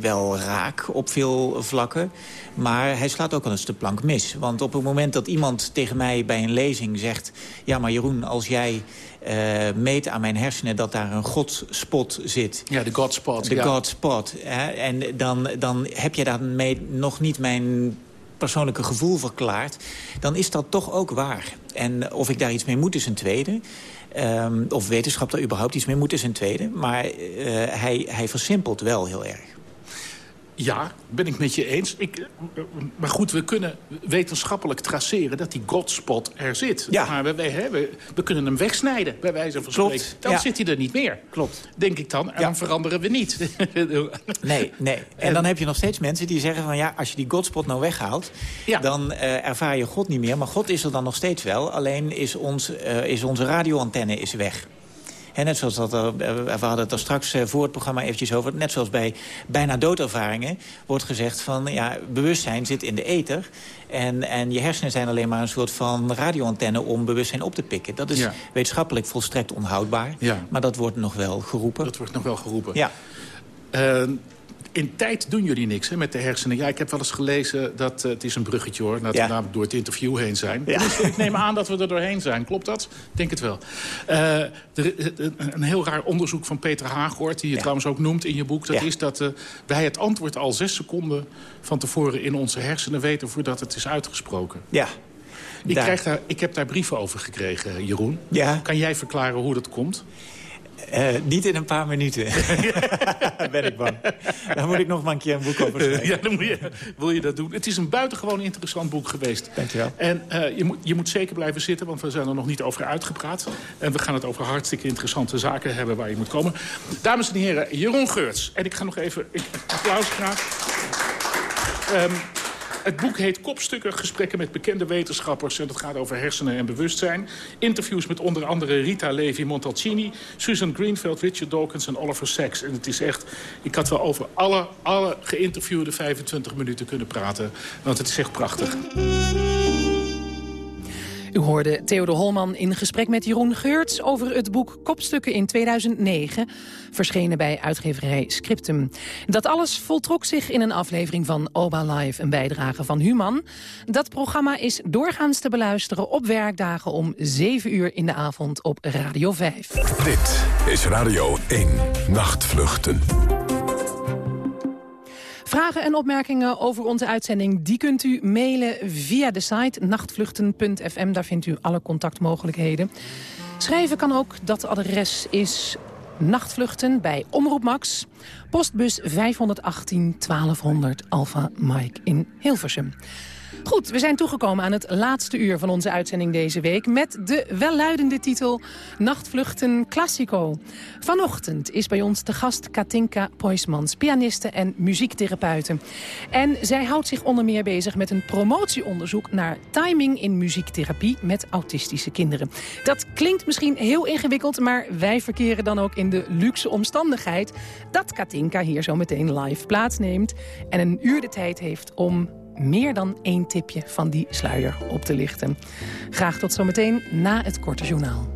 wel raak op veel vlakken. Maar hij slaat ook wel eens de plank mis. Want op het moment dat iemand tegen mij bij een lezing zegt... ja, maar Jeroen, als jij eh, meet aan mijn hersenen dat daar een godspot zit... Ja, de Godspot. de ja. Godspot. Hè? En dan, dan heb je daarmee nog niet mijn persoonlijke gevoel verklaard... dan is dat toch ook waar. En of ik daar iets mee moet is een tweede. Ehm, of wetenschap daar überhaupt iets mee moet is een tweede. Maar eh, hij, hij versimpelt wel heel erg. Ja, ben ik met je eens. Ik, eh, maar goed, we kunnen wetenschappelijk traceren dat die Godspot er zit. Ja. Maar we, we, we, we kunnen hem wegsnijden, bij wijze van Klopt, spreken. Dan ja. zit hij er niet meer. Klopt. Denk ik dan. En Ja. dan veranderen we niet. Nee, nee. En dan heb je nog steeds mensen die zeggen van... ja, als je die Godspot nou weghaalt... Dan eh, ervaar je God niet meer. Maar God is er dan nog steeds wel. Alleen is, ons, eh, is onze radioantenne is weg. Hè, net zoals dat er, eh, we hadden het er straks eh, voor het programma eventjes over. Net zoals bij bijna doodervaringen wordt gezegd van... ja, bewustzijn zit in de ether. En, en je hersenen zijn alleen maar een soort van radioantenne... om bewustzijn op te pikken. Dat is Ja. wetenschappelijk volstrekt onhoudbaar. Ja. Maar dat wordt nog wel geroepen. Dat wordt nog wel geroepen. Ja. Eh, in tijd doen jullie niks hè, met de hersenen. Ja, ik heb wel eens gelezen dat eh, het is een bruggetje hoor. Dat Ja. we namelijk door het interview heen zijn. Ja. Dus ik neem aan dat we er doorheen zijn. Klopt dat? Ik denk het wel. Eh, er, een, heel raar onderzoek van Peter Haaghoort... die je Ja. trouwens ook noemt in je boek. Dat is dat eh, wij het antwoord al zes seconden van tevoren in onze hersenen weten... voordat het is uitgesproken. Ja. Ik, Daar- krijg daar, ik heb daar brieven over gekregen, Jeroen. Ja. Kan jij verklaren hoe dat komt? Eh, niet in een paar minuten. ben ik bang. Daar moet ik nog maar een keer een boek over schrijven. Ja, dan moet je, wil je dat doen. Het is een buitengewoon interessant boek geweest. Dankjewel. En eh, je, moet, je moet zeker blijven zitten, want we zijn er nog niet over uitgepraat. En we gaan het over hartstikke interessante zaken hebben waar je moet komen. Dames en heren, Jeroen Geurts. En ik ga nog even... Ik, applaus graag. Ehm, Het boek heet Kopstukken, gesprekken met bekende wetenschappers. En dat gaat over hersenen en bewustzijn. Interviews met onder andere Rita Levi-Montalcini... Susan Greenfield, Richard Dawkins en Oliver Sacks. En het is echt... Ik had wel over alle, alle geïnterviewde 25 minuten kunnen praten. Want het is echt prachtig. U hoorde Theodor Holman in gesprek met Jeroen Geurts... over het boek Kopstukken in 2009, verschenen bij uitgeverij Scriptum. Dat alles voltrok zich in een aflevering van Oba Live, een bijdrage van Human. Dat programma is doorgaans te beluisteren op werkdagen om 7 uur in de avond op Radio 5. Dit is Radio 1 Nachtvluchten. Vragen en opmerkingen over onze uitzending... die kunt u mailen via de site nachtvluchten.fm. Daar vindt u alle contactmogelijkheden. Schrijven kan ook. Dat adres is Nachtvluchten bij Omroep Max. Postbus 518 1200 Alpha Mike in Hilversum. Goed, we zijn toegekomen aan het laatste uur van onze uitzending deze week... met de welluidende titel Nachtvluchten Classico. Vanochtend is bij ons de gast Katinka Poismans, pianiste en muziektherapeute. En zij houdt zich onder meer bezig met een promotieonderzoek... naar timing in muziektherapie met autistische kinderen. Dat klinkt misschien heel ingewikkeld... maar wij verkeren dan ook in de luxe omstandigheid... dat Katinka hier zo meteen live plaatsneemt... en een uur de tijd heeft om meer dan één tipje van die sluier op te lichten. Graag tot zometeen na het korte journaal.